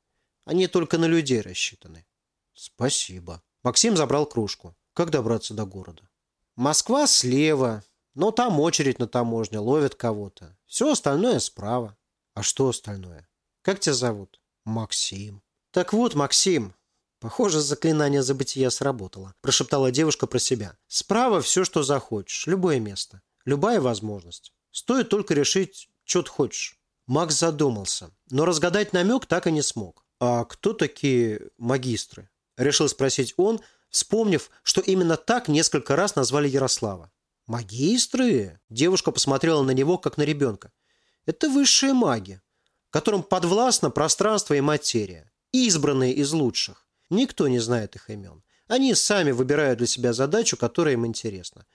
Они только на людей рассчитаны. Спасибо. Максим забрал кружку. Как добраться до города? Москва слева, но там очередь на таможне, ловят кого-то. Все остальное справа. А что остальное? Как тебя зовут? Максим. Так вот, Максим, Похоже, заклинание забытия сработало. Прошептала девушка про себя. Справа все, что захочешь. Любое место. Любая возможность. Стоит только решить, что ты хочешь. Макс задумался, но разгадать намек так и не смог. «А кто такие магистры?» Решил спросить он, вспомнив, что именно так несколько раз назвали Ярослава. «Магистры?» Девушка посмотрела на него, как на ребенка. «Это высшие маги, которым подвластно пространство и материя, избранные из лучших. Никто не знает их имен. Они сами выбирают для себя задачу, которая им интересна.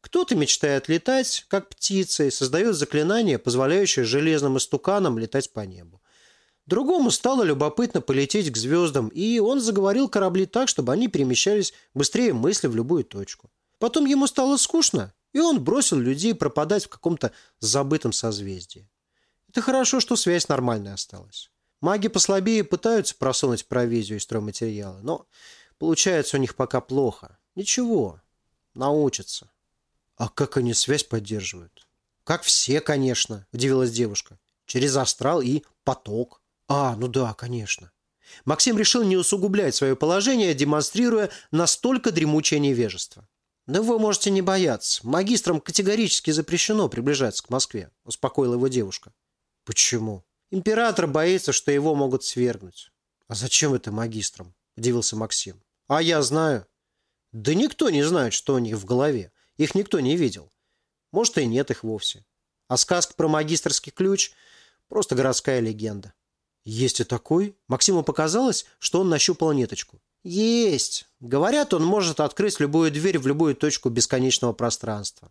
Кто-то мечтает летать, как птица, и создает заклинание, позволяющее железным истуканам летать по небу. Другому стало любопытно полететь к звездам, и он заговорил корабли так, чтобы они перемещались быстрее мысли в любую точку. Потом ему стало скучно, и он бросил людей пропадать в каком-то забытом созвездии. Это хорошо, что связь нормальная осталась. Маги послабее пытаются просунуть провизию и стройматериалы, но получается у них пока плохо. Ничего, научатся. А как они связь поддерживают? Как все, конечно, удивилась девушка. Через астрал и поток. А, ну да, конечно. Максим решил не усугублять свое положение, демонстрируя настолько дремучее невежество. «Да вы можете не бояться. Магистрам категорически запрещено приближаться к Москве», – успокоила его девушка. «Почему?» Император боится, что его могут свергнуть. А зачем это магистрам? Удивился Максим. А я знаю. Да никто не знает, что у них в голове. Их никто не видел. Может, и нет их вовсе. А сказка про магистрский ключ – просто городская легенда. Есть и такой? Максиму показалось, что он нащупал ниточку. Есть. Говорят, он может открыть любую дверь в любую точку бесконечного пространства.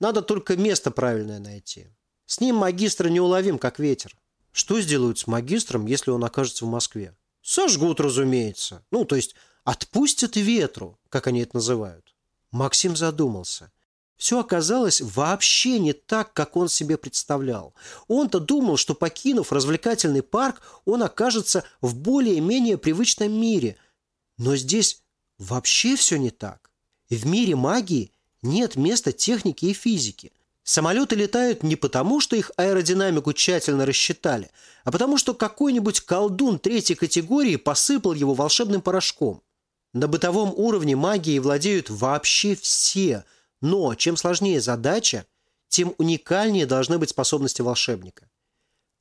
Надо только место правильное найти. С ним магистр неуловим, как ветер. Что сделают с магистром, если он окажется в Москве? Сожгут, разумеется. Ну, то есть отпустят ветру, как они это называют. Максим задумался. Все оказалось вообще не так, как он себе представлял. Он-то думал, что покинув развлекательный парк, он окажется в более-менее привычном мире. Но здесь вообще все не так. В мире магии нет места техники и физики – Самолеты летают не потому, что их аэродинамику тщательно рассчитали, а потому что какой-нибудь колдун третьей категории посыпал его волшебным порошком. На бытовом уровне магии владеют вообще все, но чем сложнее задача, тем уникальнее должны быть способности волшебника.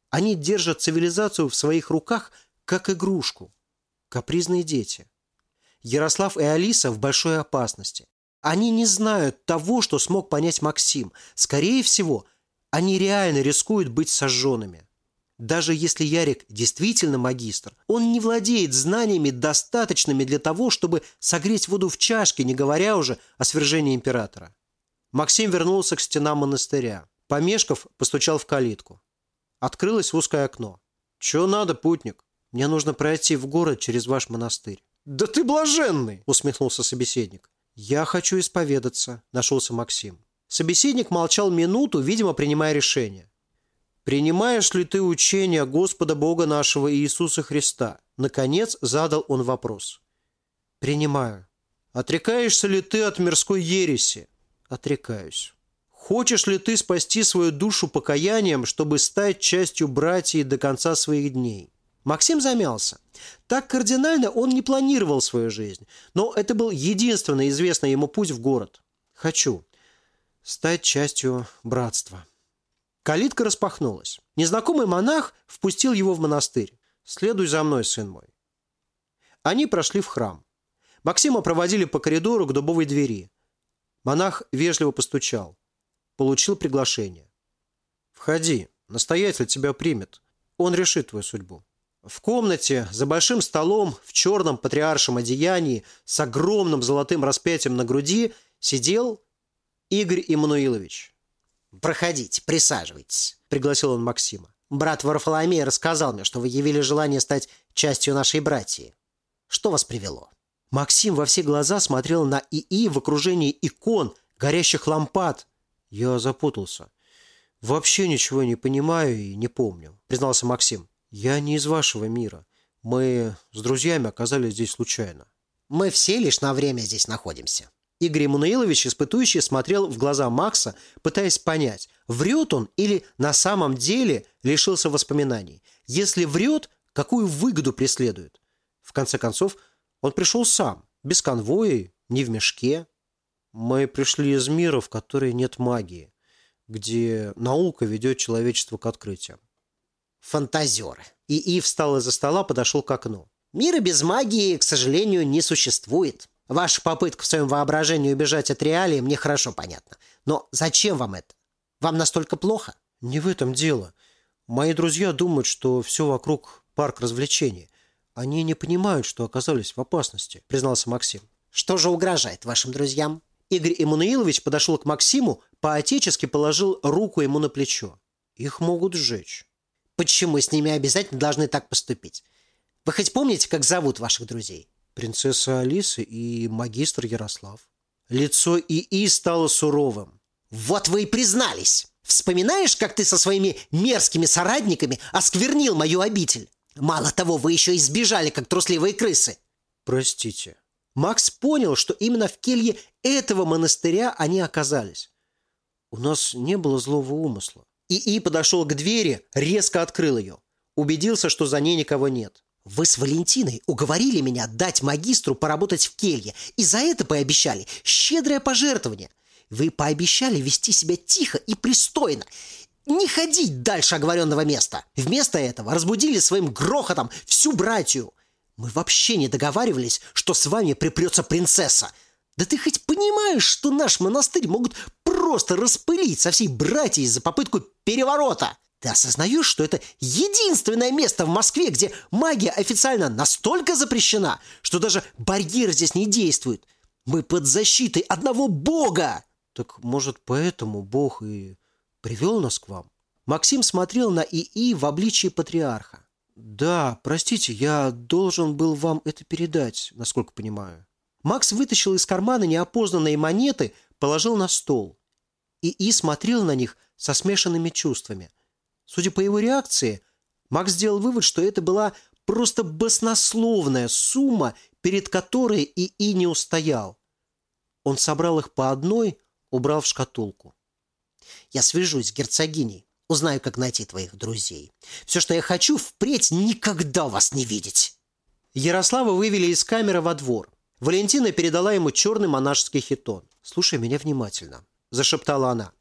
Они держат цивилизацию в своих руках, как игрушку. Капризные дети. Ярослав и Алиса в большой опасности. Они не знают того, что смог понять Максим. Скорее всего, они реально рискуют быть сожженными. Даже если Ярик действительно магистр, он не владеет знаниями, достаточными для того, чтобы согреть воду в чашке, не говоря уже о свержении императора. Максим вернулся к стенам монастыря. Помешков постучал в калитку. Открылось узкое окно. «Чего надо, путник? Мне нужно пройти в город через ваш монастырь». «Да ты блаженный!» – усмехнулся собеседник. «Я хочу исповедаться», – нашелся Максим. Собеседник молчал минуту, видимо, принимая решение. «Принимаешь ли ты учение Господа Бога нашего Иисуса Христа?» Наконец задал он вопрос. «Принимаю». «Отрекаешься ли ты от мирской ереси?» «Отрекаюсь». «Хочешь ли ты спасти свою душу покаянием, чтобы стать частью братьев до конца своих дней?» Максим замялся. Так кардинально он не планировал свою жизнь, но это был единственный известный ему путь в город. Хочу стать частью братства. Калитка распахнулась. Незнакомый монах впустил его в монастырь. «Следуй за мной, сын мой». Они прошли в храм. Максима проводили по коридору к дубовой двери. Монах вежливо постучал. Получил приглашение. «Входи, настоятель тебя примет. Он решит твою судьбу». В комнате за большим столом в черном патриаршем одеянии с огромным золотым распятием на груди сидел Игорь Иммануилович. «Проходите, присаживайтесь», – пригласил он Максима. «Брат Варфоломей рассказал мне, что вы явили желание стать частью нашей братьи. Что вас привело?» Максим во все глаза смотрел на ИИ в окружении икон, горящих лампад. Я запутался. «Вообще ничего не понимаю и не помню», – признался Максим. «Я не из вашего мира. Мы с друзьями оказались здесь случайно». «Мы все лишь на время здесь находимся». Игорь Эммануилович, испытующий, смотрел в глаза Макса, пытаясь понять, врет он или на самом деле лишился воспоминаний. Если врет, какую выгоду преследует? В конце концов, он пришел сам, без конвоя, не в мешке. Мы пришли из мира, в который нет магии, где наука ведет человечество к открытиям. Фантазеры. И И встал из-за стола, подошел к окну. Мира без магии, к сожалению, не существует. Ваша попытка в своем воображении убежать от реалии мне хорошо понятна. Но зачем вам это? Вам настолько плохо? Не в этом дело. Мои друзья думают, что все вокруг парк развлечений. Они не понимают, что оказались в опасности, признался Максим. Что же угрожает вашим друзьям? Игорь Эммануилович подошел к Максиму, поотечески положил руку ему на плечо. Их могут сжечь. Почему с ними обязательно должны так поступить? Вы хоть помните, как зовут ваших друзей? принцесса Алиса и магистр Ярослав. Лицо ИИ стало суровым. «Вот вы и признались! Вспоминаешь, как ты со своими мерзкими соратниками осквернил мою обитель? Мало того, вы еще и сбежали, как трусливые крысы!» «Простите». Макс понял, что именно в келье этого монастыря они оказались. У нас не было злого умысла. ИИ подошел к двери, резко открыл ее. Убедился, что за ней никого нет. Вы с Валентиной уговорили меня дать магистру поработать в келье, и за это пообещали щедрое пожертвование. Вы пообещали вести себя тихо и пристойно, не ходить дальше оговоренного места. Вместо этого разбудили своим грохотом всю братью. Мы вообще не договаривались, что с вами припрется принцесса. Да ты хоть понимаешь, что наш монастырь могут просто распылить со всей братьей за попытку переворота? Ты осознаешь, что это единственное место в Москве, где магия официально настолько запрещена, что даже барьер здесь не действует? Мы под защитой одного бога!» «Так, может, поэтому бог и привел нас к вам?» Максим смотрел на ИИ в обличии патриарха. «Да, простите, я должен был вам это передать, насколько понимаю». Макс вытащил из кармана неопознанные монеты, положил на стол. ИИ смотрел на них со смешанными чувствами – Судя по его реакции, Макс сделал вывод, что это была просто баснословная сумма, перед которой ИИ не устоял. Он собрал их по одной, убрал в шкатулку. «Я свяжусь с герцогиней, узнаю, как найти твоих друзей. Все, что я хочу, впредь никогда вас не видеть!» Ярослава вывели из камеры во двор. Валентина передала ему черный монашеский хитон. «Слушай меня внимательно», – зашептала она.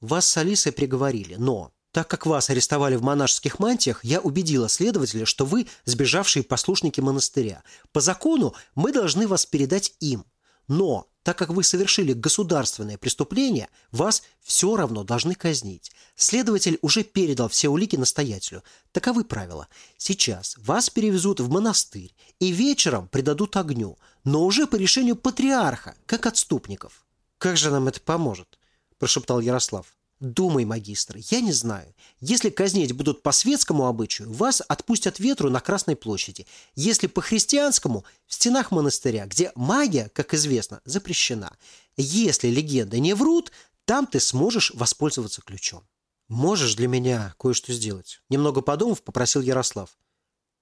«Вас с Алисой приговорили, но так как вас арестовали в монашеских мантиях, я убедила следователя, что вы сбежавшие послушники монастыря. По закону мы должны вас передать им. Но, так как вы совершили государственное преступление, вас все равно должны казнить. Следователь уже передал все улики настоятелю. Таковы правила. Сейчас вас перевезут в монастырь и вечером предадут огню, но уже по решению патриарха, как отступников. «Как же нам это поможет?» – прошептал Ярослав. Думай, магистр, я не знаю. Если казнить будут по светскому обычаю, вас отпустят ветру на Красной площади. Если по христианскому – в стенах монастыря, где магия, как известно, запрещена. Если легенды не врут, там ты сможешь воспользоваться ключом. Можешь для меня кое-что сделать? Немного подумав, попросил Ярослав.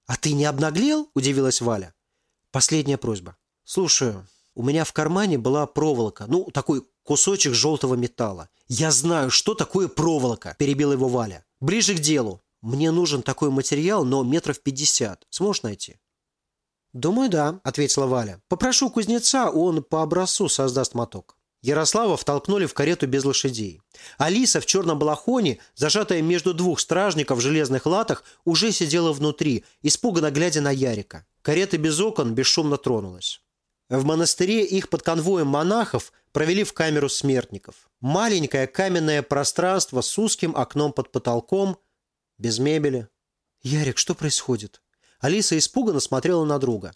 А ты не обнаглел? Удивилась Валя. Последняя просьба. Слушаю. У меня в кармане была проволока, ну, такой кусочек желтого металла. «Я знаю, что такое проволока», – перебил его Валя. «Ближе к делу. Мне нужен такой материал, но метров пятьдесят. Сможешь найти?» «Думаю, да», – ответила Валя. «Попрошу кузнеца, он по образцу создаст моток». Ярослава втолкнули в карету без лошадей. Алиса в черном балахоне, зажатая между двух стражников в железных латах, уже сидела внутри, испуганно глядя на Ярика. Карета без окон бесшумно тронулась. В монастыре их под конвоем монахов провели в камеру смертников. Маленькое каменное пространство с узким окном под потолком, без мебели. «Ярик, что происходит?» Алиса испуганно смотрела на друга.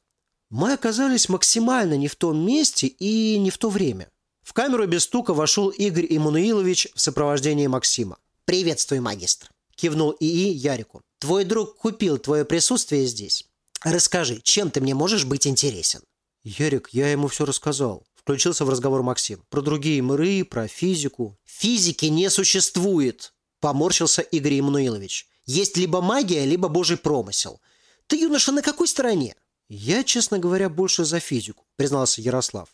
«Мы оказались максимально не в том месте и не в то время». В камеру без стука вошел Игорь Иммануилович в сопровождении Максима. «Приветствую, магистр», – кивнул ИИ Ярику. «Твой друг купил твое присутствие здесь. Расскажи, чем ты мне можешь быть интересен?» «Ярик, я ему все рассказал», – включился в разговор Максим. «Про другие миры, про физику». «Физики не существует!» Поморщился Игорь Емануилович. Есть либо магия, либо божий промысел. Ты, юноша, на какой стороне? Я, честно говоря, больше за физику, признался Ярослав.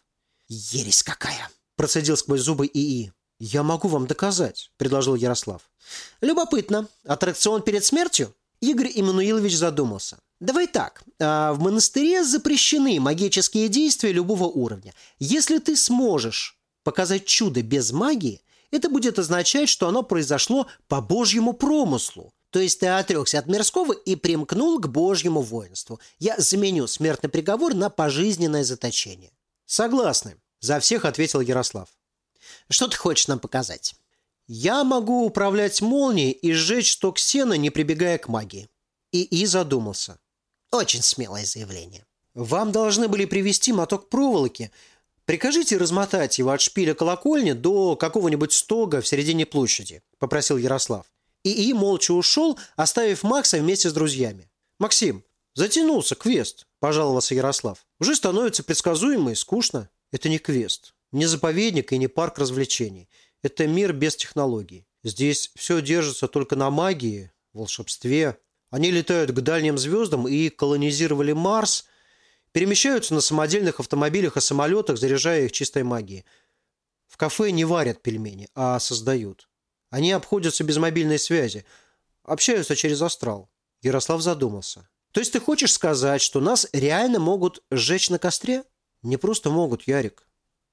Ересь какая! Процедил сквозь зубы ИИ. «Я могу вам доказать», – предложил Ярослав. «Любопытно. Аттракцион перед смертью?» Игорь Иммануилович задумался. «Давай так. А, в монастыре запрещены магические действия любого уровня. Если ты сможешь показать чудо без магии, это будет означать, что оно произошло по Божьему промыслу. То есть ты отрекся от мирского и примкнул к Божьему воинству. Я заменю смертный приговор на пожизненное заточение». «Согласны», – за всех ответил Ярослав. «Что ты хочешь нам показать?» Я могу управлять молнией и сжечь сток сена, не прибегая к магии. И И задумался. Очень смелое заявление. Вам должны были привести моток проволоки. Прикажите размотать его от шпиля колокольни до какого-нибудь стога в середине площади, попросил Ярослав. И И молча ушел, оставив Макса вместе с друзьями. Максим, затянулся квест, пожаловался Ярослав. Уже становится предсказуемо и скучно. Это не квест, не заповедник и не парк развлечений. Это мир без технологий. Здесь все держится только на магии, волшебстве. Они летают к дальним звездам и колонизировали Марс, перемещаются на самодельных автомобилях и самолетах, заряжая их чистой магией. В кафе не варят пельмени, а создают. Они обходятся без мобильной связи, общаются через астрал. Ярослав задумался. То есть ты хочешь сказать, что нас реально могут сжечь на костре? Не просто могут, Ярик.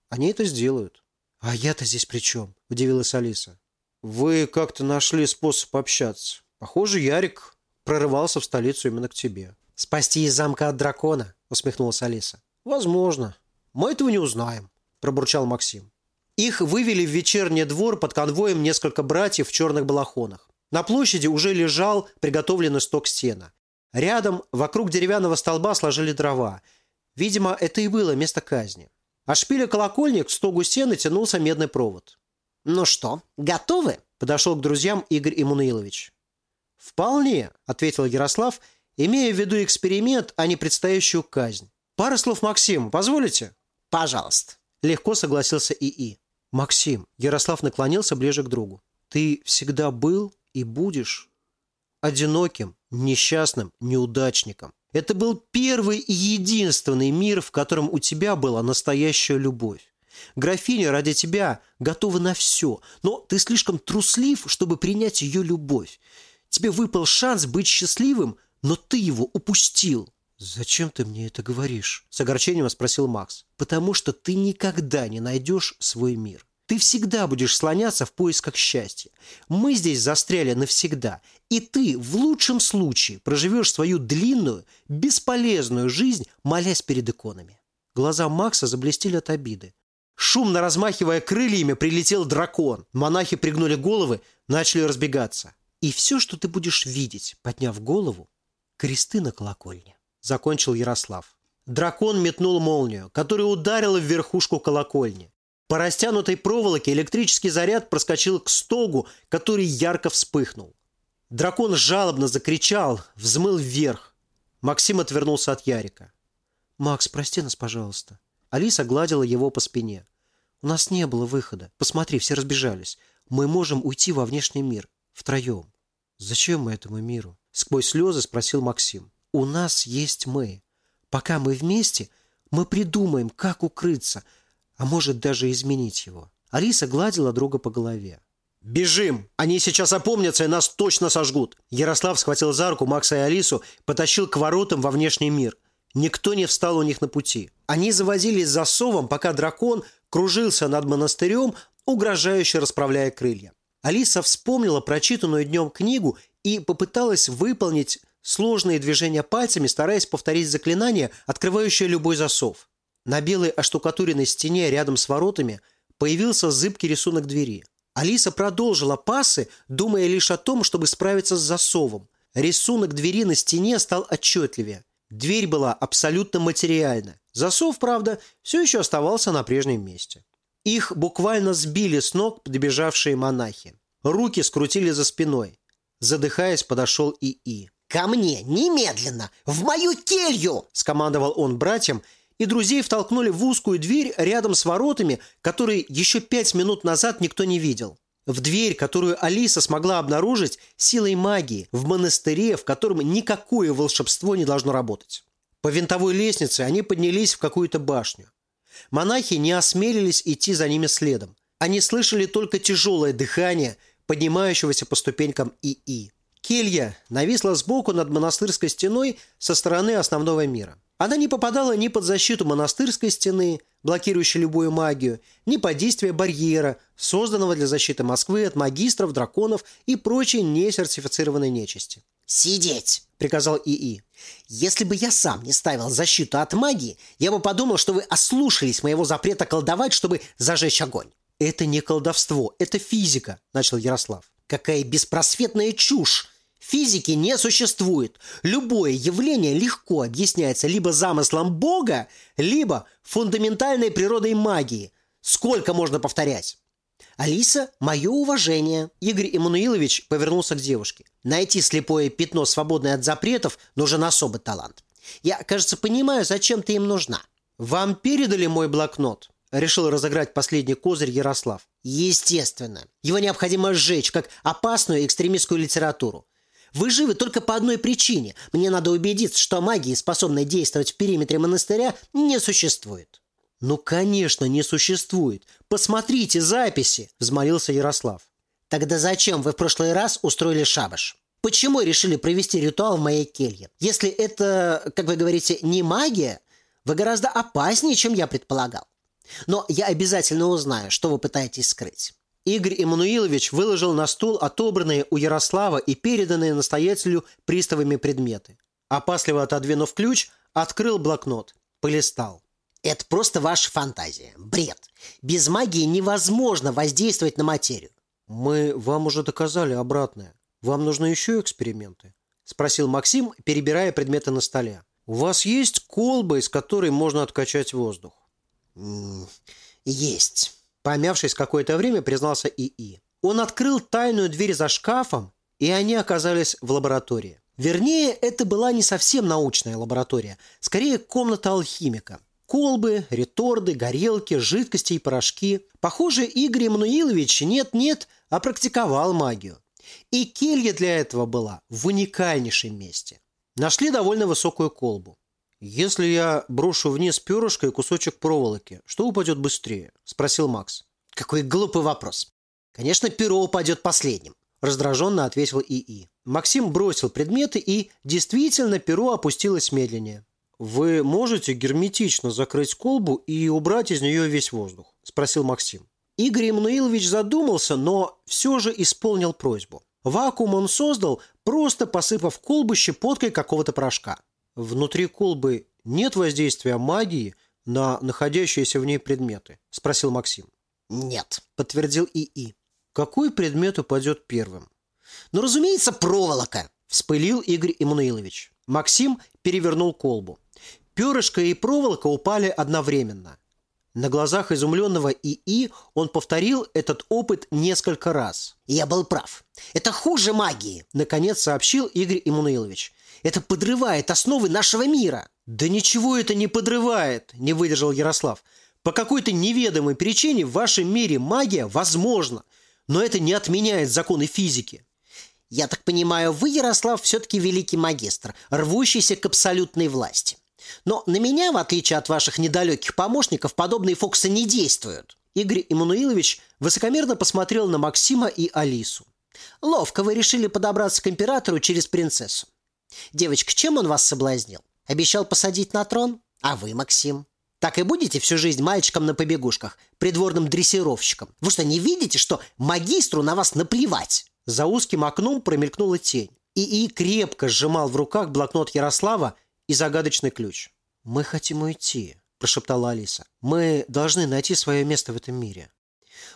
Они это сделают. «А я-то здесь при чем?» – удивилась Алиса. «Вы как-то нашли способ общаться. Похоже, Ярик прорывался в столицу именно к тебе». «Спасти из замка от дракона?» – усмехнулась Алиса. «Возможно. Мы этого не узнаем», – пробурчал Максим. Их вывели в вечерний двор под конвоем несколько братьев в черных балахонах. На площади уже лежал приготовленный сток сена. Рядом, вокруг деревянного столба сложили дрова. Видимо, это и было место казни. А шпиля колокольни к стогу сена тянулся медный провод. «Ну что, готовы?» – подошел к друзьям Игорь Иммануилович. «Вполне», – ответил Ярослав, имея в виду эксперимент, а не предстоящую казнь. «Пара слов Максиму, позволите?» «Пожалуйста», – легко согласился ИИ. «Максим», – Ярослав наклонился ближе к другу, – «ты всегда был и будешь одиноким, несчастным, неудачником. Это был первый и единственный мир, в котором у тебя была настоящая любовь. Графиня ради тебя готова на все, но ты слишком труслив, чтобы принять ее любовь. Тебе выпал шанс быть счастливым, но ты его упустил. «Зачем ты мне это говоришь?» – с огорчением спросил Макс. «Потому что ты никогда не найдешь свой мир. Ты всегда будешь слоняться в поисках счастья. Мы здесь застряли навсегда, и ты в лучшем случае проживешь свою длинную, бесполезную жизнь, молясь перед иконами. Глаза Макса заблестели от обиды. Шумно размахивая крыльями, прилетел дракон. Монахи пригнули головы, начали разбегаться. И все, что ты будешь видеть, подняв голову, кресты на колокольне. Закончил Ярослав. Дракон метнул молнию, которая ударила в верхушку колокольни. По растянутой проволоке электрический заряд проскочил к стогу, который ярко вспыхнул. Дракон жалобно закричал, взмыл вверх. Максим отвернулся от Ярика. «Макс, прости нас, пожалуйста». Алиса гладила его по спине. «У нас не было выхода. Посмотри, все разбежались. Мы можем уйти во внешний мир. Втроем». «Зачем мы этому миру?» Сквозь слезы спросил Максим. «У нас есть мы. Пока мы вместе, мы придумаем, как укрыться – а может даже изменить его. Алиса гладила друга по голове. «Бежим! Они сейчас опомнятся и нас точно сожгут!» Ярослав схватил за руку Макса и Алису, потащил к воротам во внешний мир. Никто не встал у них на пути. Они завозились за совом, пока дракон кружился над монастырем, угрожающе расправляя крылья. Алиса вспомнила прочитанную днем книгу и попыталась выполнить сложные движения пальцами, стараясь повторить заклинание, открывающее любой засов. На белой оштукатуренной стене рядом с воротами появился зыбкий рисунок двери. Алиса продолжила пасы, думая лишь о том, чтобы справиться с засовом. Рисунок двери на стене стал отчетливее. Дверь была абсолютно материальна. Засов, правда, все еще оставался на прежнем месте. Их буквально сбили с ног подбежавшие монахи. Руки скрутили за спиной. Задыхаясь, подошел ИИ. «Ко мне! Немедленно! В мою келью!» – скомандовал он братьям и друзей втолкнули в узкую дверь рядом с воротами, которые еще пять минут назад никто не видел. в дверь, которую Алиса смогла обнаружить силой магии в монастыре, в котором никакое волшебство не должно работать. По винтовой лестнице они поднялись в какую-то башню. Монахи не осмелились идти за ними следом. Они слышали только тяжелое дыхание поднимающегося по ступенькам ИИ. Келья нависла сбоку над монастырской стеной со стороны основного мира. Она не попадала ни под защиту монастырской стены, блокирующей любую магию, ни под действие барьера, созданного для защиты Москвы от магистров, драконов и прочей несертифицированной нечисти. «Сидеть!» – приказал ИИ. «Если бы я сам не ставил защиту от магии, я бы подумал, что вы ослушались моего запрета колдовать, чтобы зажечь огонь». «Это не колдовство, это физика», – начал Ярослав. «Какая беспросветная чушь! Физики не существует. Любое явление легко объясняется либо замыслом Бога, либо фундаментальной природой магии. Сколько можно повторять? Алиса, мое уважение. Игорь Эммануилович повернулся к девушке. Найти слепое пятно, свободное от запретов, нужен особый талант. Я, кажется, понимаю, зачем ты им нужна. Вам передали мой блокнот? Решил разыграть последний козырь Ярослав. Естественно. Его необходимо сжечь, как опасную экстремистскую литературу. Вы живы только по одной причине. Мне надо убедиться, что магии, способной действовать в периметре монастыря, не существует. «Ну, конечно, не существует. Посмотрите записи!» – взмолился Ярослав. «Тогда зачем вы в прошлый раз устроили шабаш? Почему решили провести ритуал в моей келье? Если это, как вы говорите, не магия, вы гораздо опаснее, чем я предполагал. Но я обязательно узнаю, что вы пытаетесь скрыть». Игорь Эммануилович выложил на стол отобранные у Ярослава и переданные настоятелю приставами предметы. Опасливо отодвинув ключ, открыл блокнот, полистал. Это просто ваша фантазия. Бред. Без магии невозможно воздействовать на материю. Мы вам уже доказали обратное. Вам нужны еще эксперименты? Спросил Максим, перебирая предметы на столе. У вас есть колба, из которой можно откачать воздух? Есть. Помявшись какое-то время, признался ИИ. Он открыл тайную дверь за шкафом, и они оказались в лаборатории. Вернее, это была не совсем научная лаборатория, скорее комната алхимика. Колбы, реторды, горелки, жидкости и порошки. Похоже, Игорь Эммануилович нет-нет, а практиковал магию. И келья для этого была в уникальнейшем месте. Нашли довольно высокую колбу. «Если я брошу вниз перышко и кусочек проволоки, что упадет быстрее?» – спросил Макс. «Какой глупый вопрос. Конечно, перо упадет последним», – раздраженно ответил ИИ. Максим бросил предметы, и действительно перо опустилось медленнее. «Вы можете герметично закрыть колбу и убрать из нее весь воздух?» – спросил Максим. Игорь Емнуилович задумался, но все же исполнил просьбу. Вакуум он создал, просто посыпав колбу щепоткой какого-то порошка. Внутри колбы нет воздействия магии на находящиеся в ней предметы? – спросил Максим. «Нет», – подтвердил ИИ. «Какой предмет упадет первым?» «Ну, разумеется, проволока», – вспылил Игорь Иммануилович. Максим перевернул колбу. Перышко и проволока упали одновременно. На глазах изумленного ИИ он повторил этот опыт несколько раз. «Я был прав. Это хуже магии», – наконец сообщил Игорь Иммануилович. «Это подрывает основы нашего мира». «Да ничего это не подрывает», – не выдержал Ярослав. «По какой-то неведомой причине в вашем мире магия возможна, но это не отменяет законы физики». «Я так понимаю, вы, Ярослав, все-таки великий магистр, рвущийся к абсолютной власти». Но на меня, в отличие от ваших недалеких помощников, подобные фокусы не действуют. Игорь Иммануилович высокомерно посмотрел на Максима и Алису. Ловко вы решили подобраться к императору через принцессу. Девочка, чем он вас соблазнил? Обещал посадить на трон? А вы, Максим? Так и будете всю жизнь мальчиком на побегушках, придворным дрессировщиком? Вы что, не видите, что магистру на вас наплевать? За узким окном промелькнула тень. ИИ крепко сжимал в руках блокнот Ярослава и загадочный ключ. «Мы хотим уйти», – прошептала Алиса. «Мы должны найти свое место в этом мире».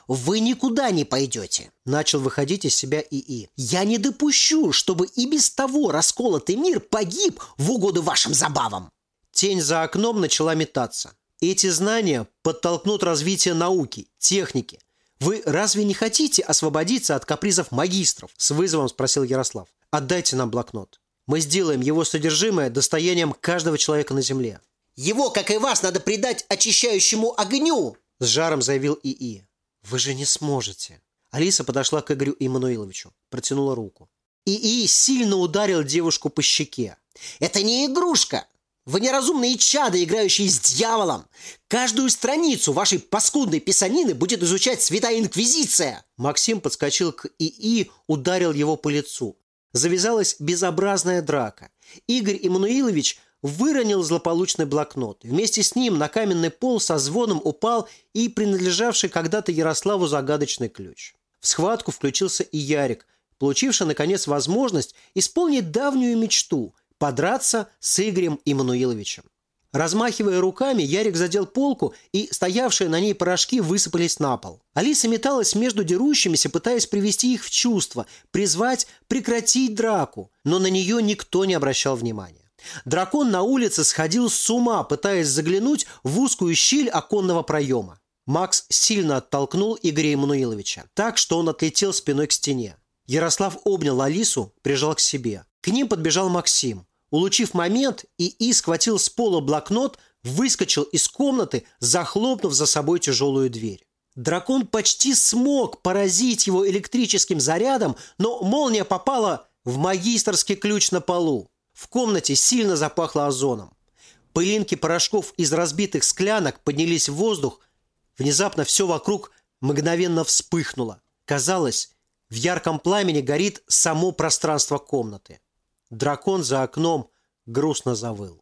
«Вы никуда не пойдете», – начал выходить из себя ИИ. «Я не допущу, чтобы и без того расколотый мир погиб в угоду вашим забавам». Тень за окном начала метаться. Эти знания подтолкнут развитие науки, техники. Вы разве не хотите освободиться от капризов магистров? С вызовом спросил Ярослав. Отдайте нам блокнот. Мы сделаем его содержимое достоянием каждого человека на Земле. Его, как и вас, надо предать очищающему огню!» С жаром заявил ИИ. Вы же не сможете. Алиса подошла к Игорю Иммануиловичу, протянула руку. ИИ сильно ударил девушку по щеке. «Это не игрушка! Вы неразумные чады, играющие с дьяволом! Каждую страницу вашей паскудной писанины будет изучать Святая Инквизиция!» Максим подскочил к ИИ, ударил его по лицу. Завязалась безобразная драка. Игорь Иммануилович выронил злополучный блокнот. Вместе с ним на каменный пол со звоном упал и принадлежавший когда-то Ярославу загадочный ключ. В схватку включился и Ярик, получивший, наконец, возможность исполнить давнюю мечту – подраться с Игорем Иммануиловичем. Размахивая руками, Ярик задел полку, и стоявшие на ней порошки высыпались на пол. Алиса металась между дерущимися, пытаясь привести их в чувство, призвать прекратить драку, но на нее никто не обращал внимания. Дракон на улице сходил с ума, пытаясь заглянуть в узкую щель оконного проема. Макс сильно оттолкнул Игоря Эммануиловича, так что он отлетел спиной к стене. Ярослав обнял Алису, прижал к себе. К ним подбежал Максим. Улучив момент, ИИ схватил с пола блокнот, выскочил из комнаты, захлопнув за собой тяжелую дверь. Дракон почти смог поразить его электрическим зарядом, но молния попала в магистрский ключ на полу. В комнате сильно запахло озоном. Пылинки порошков из разбитых склянок поднялись в воздух. Внезапно все вокруг мгновенно вспыхнуло. Казалось, в ярком пламени горит само пространство комнаты. Дракон за окном грустно завыл.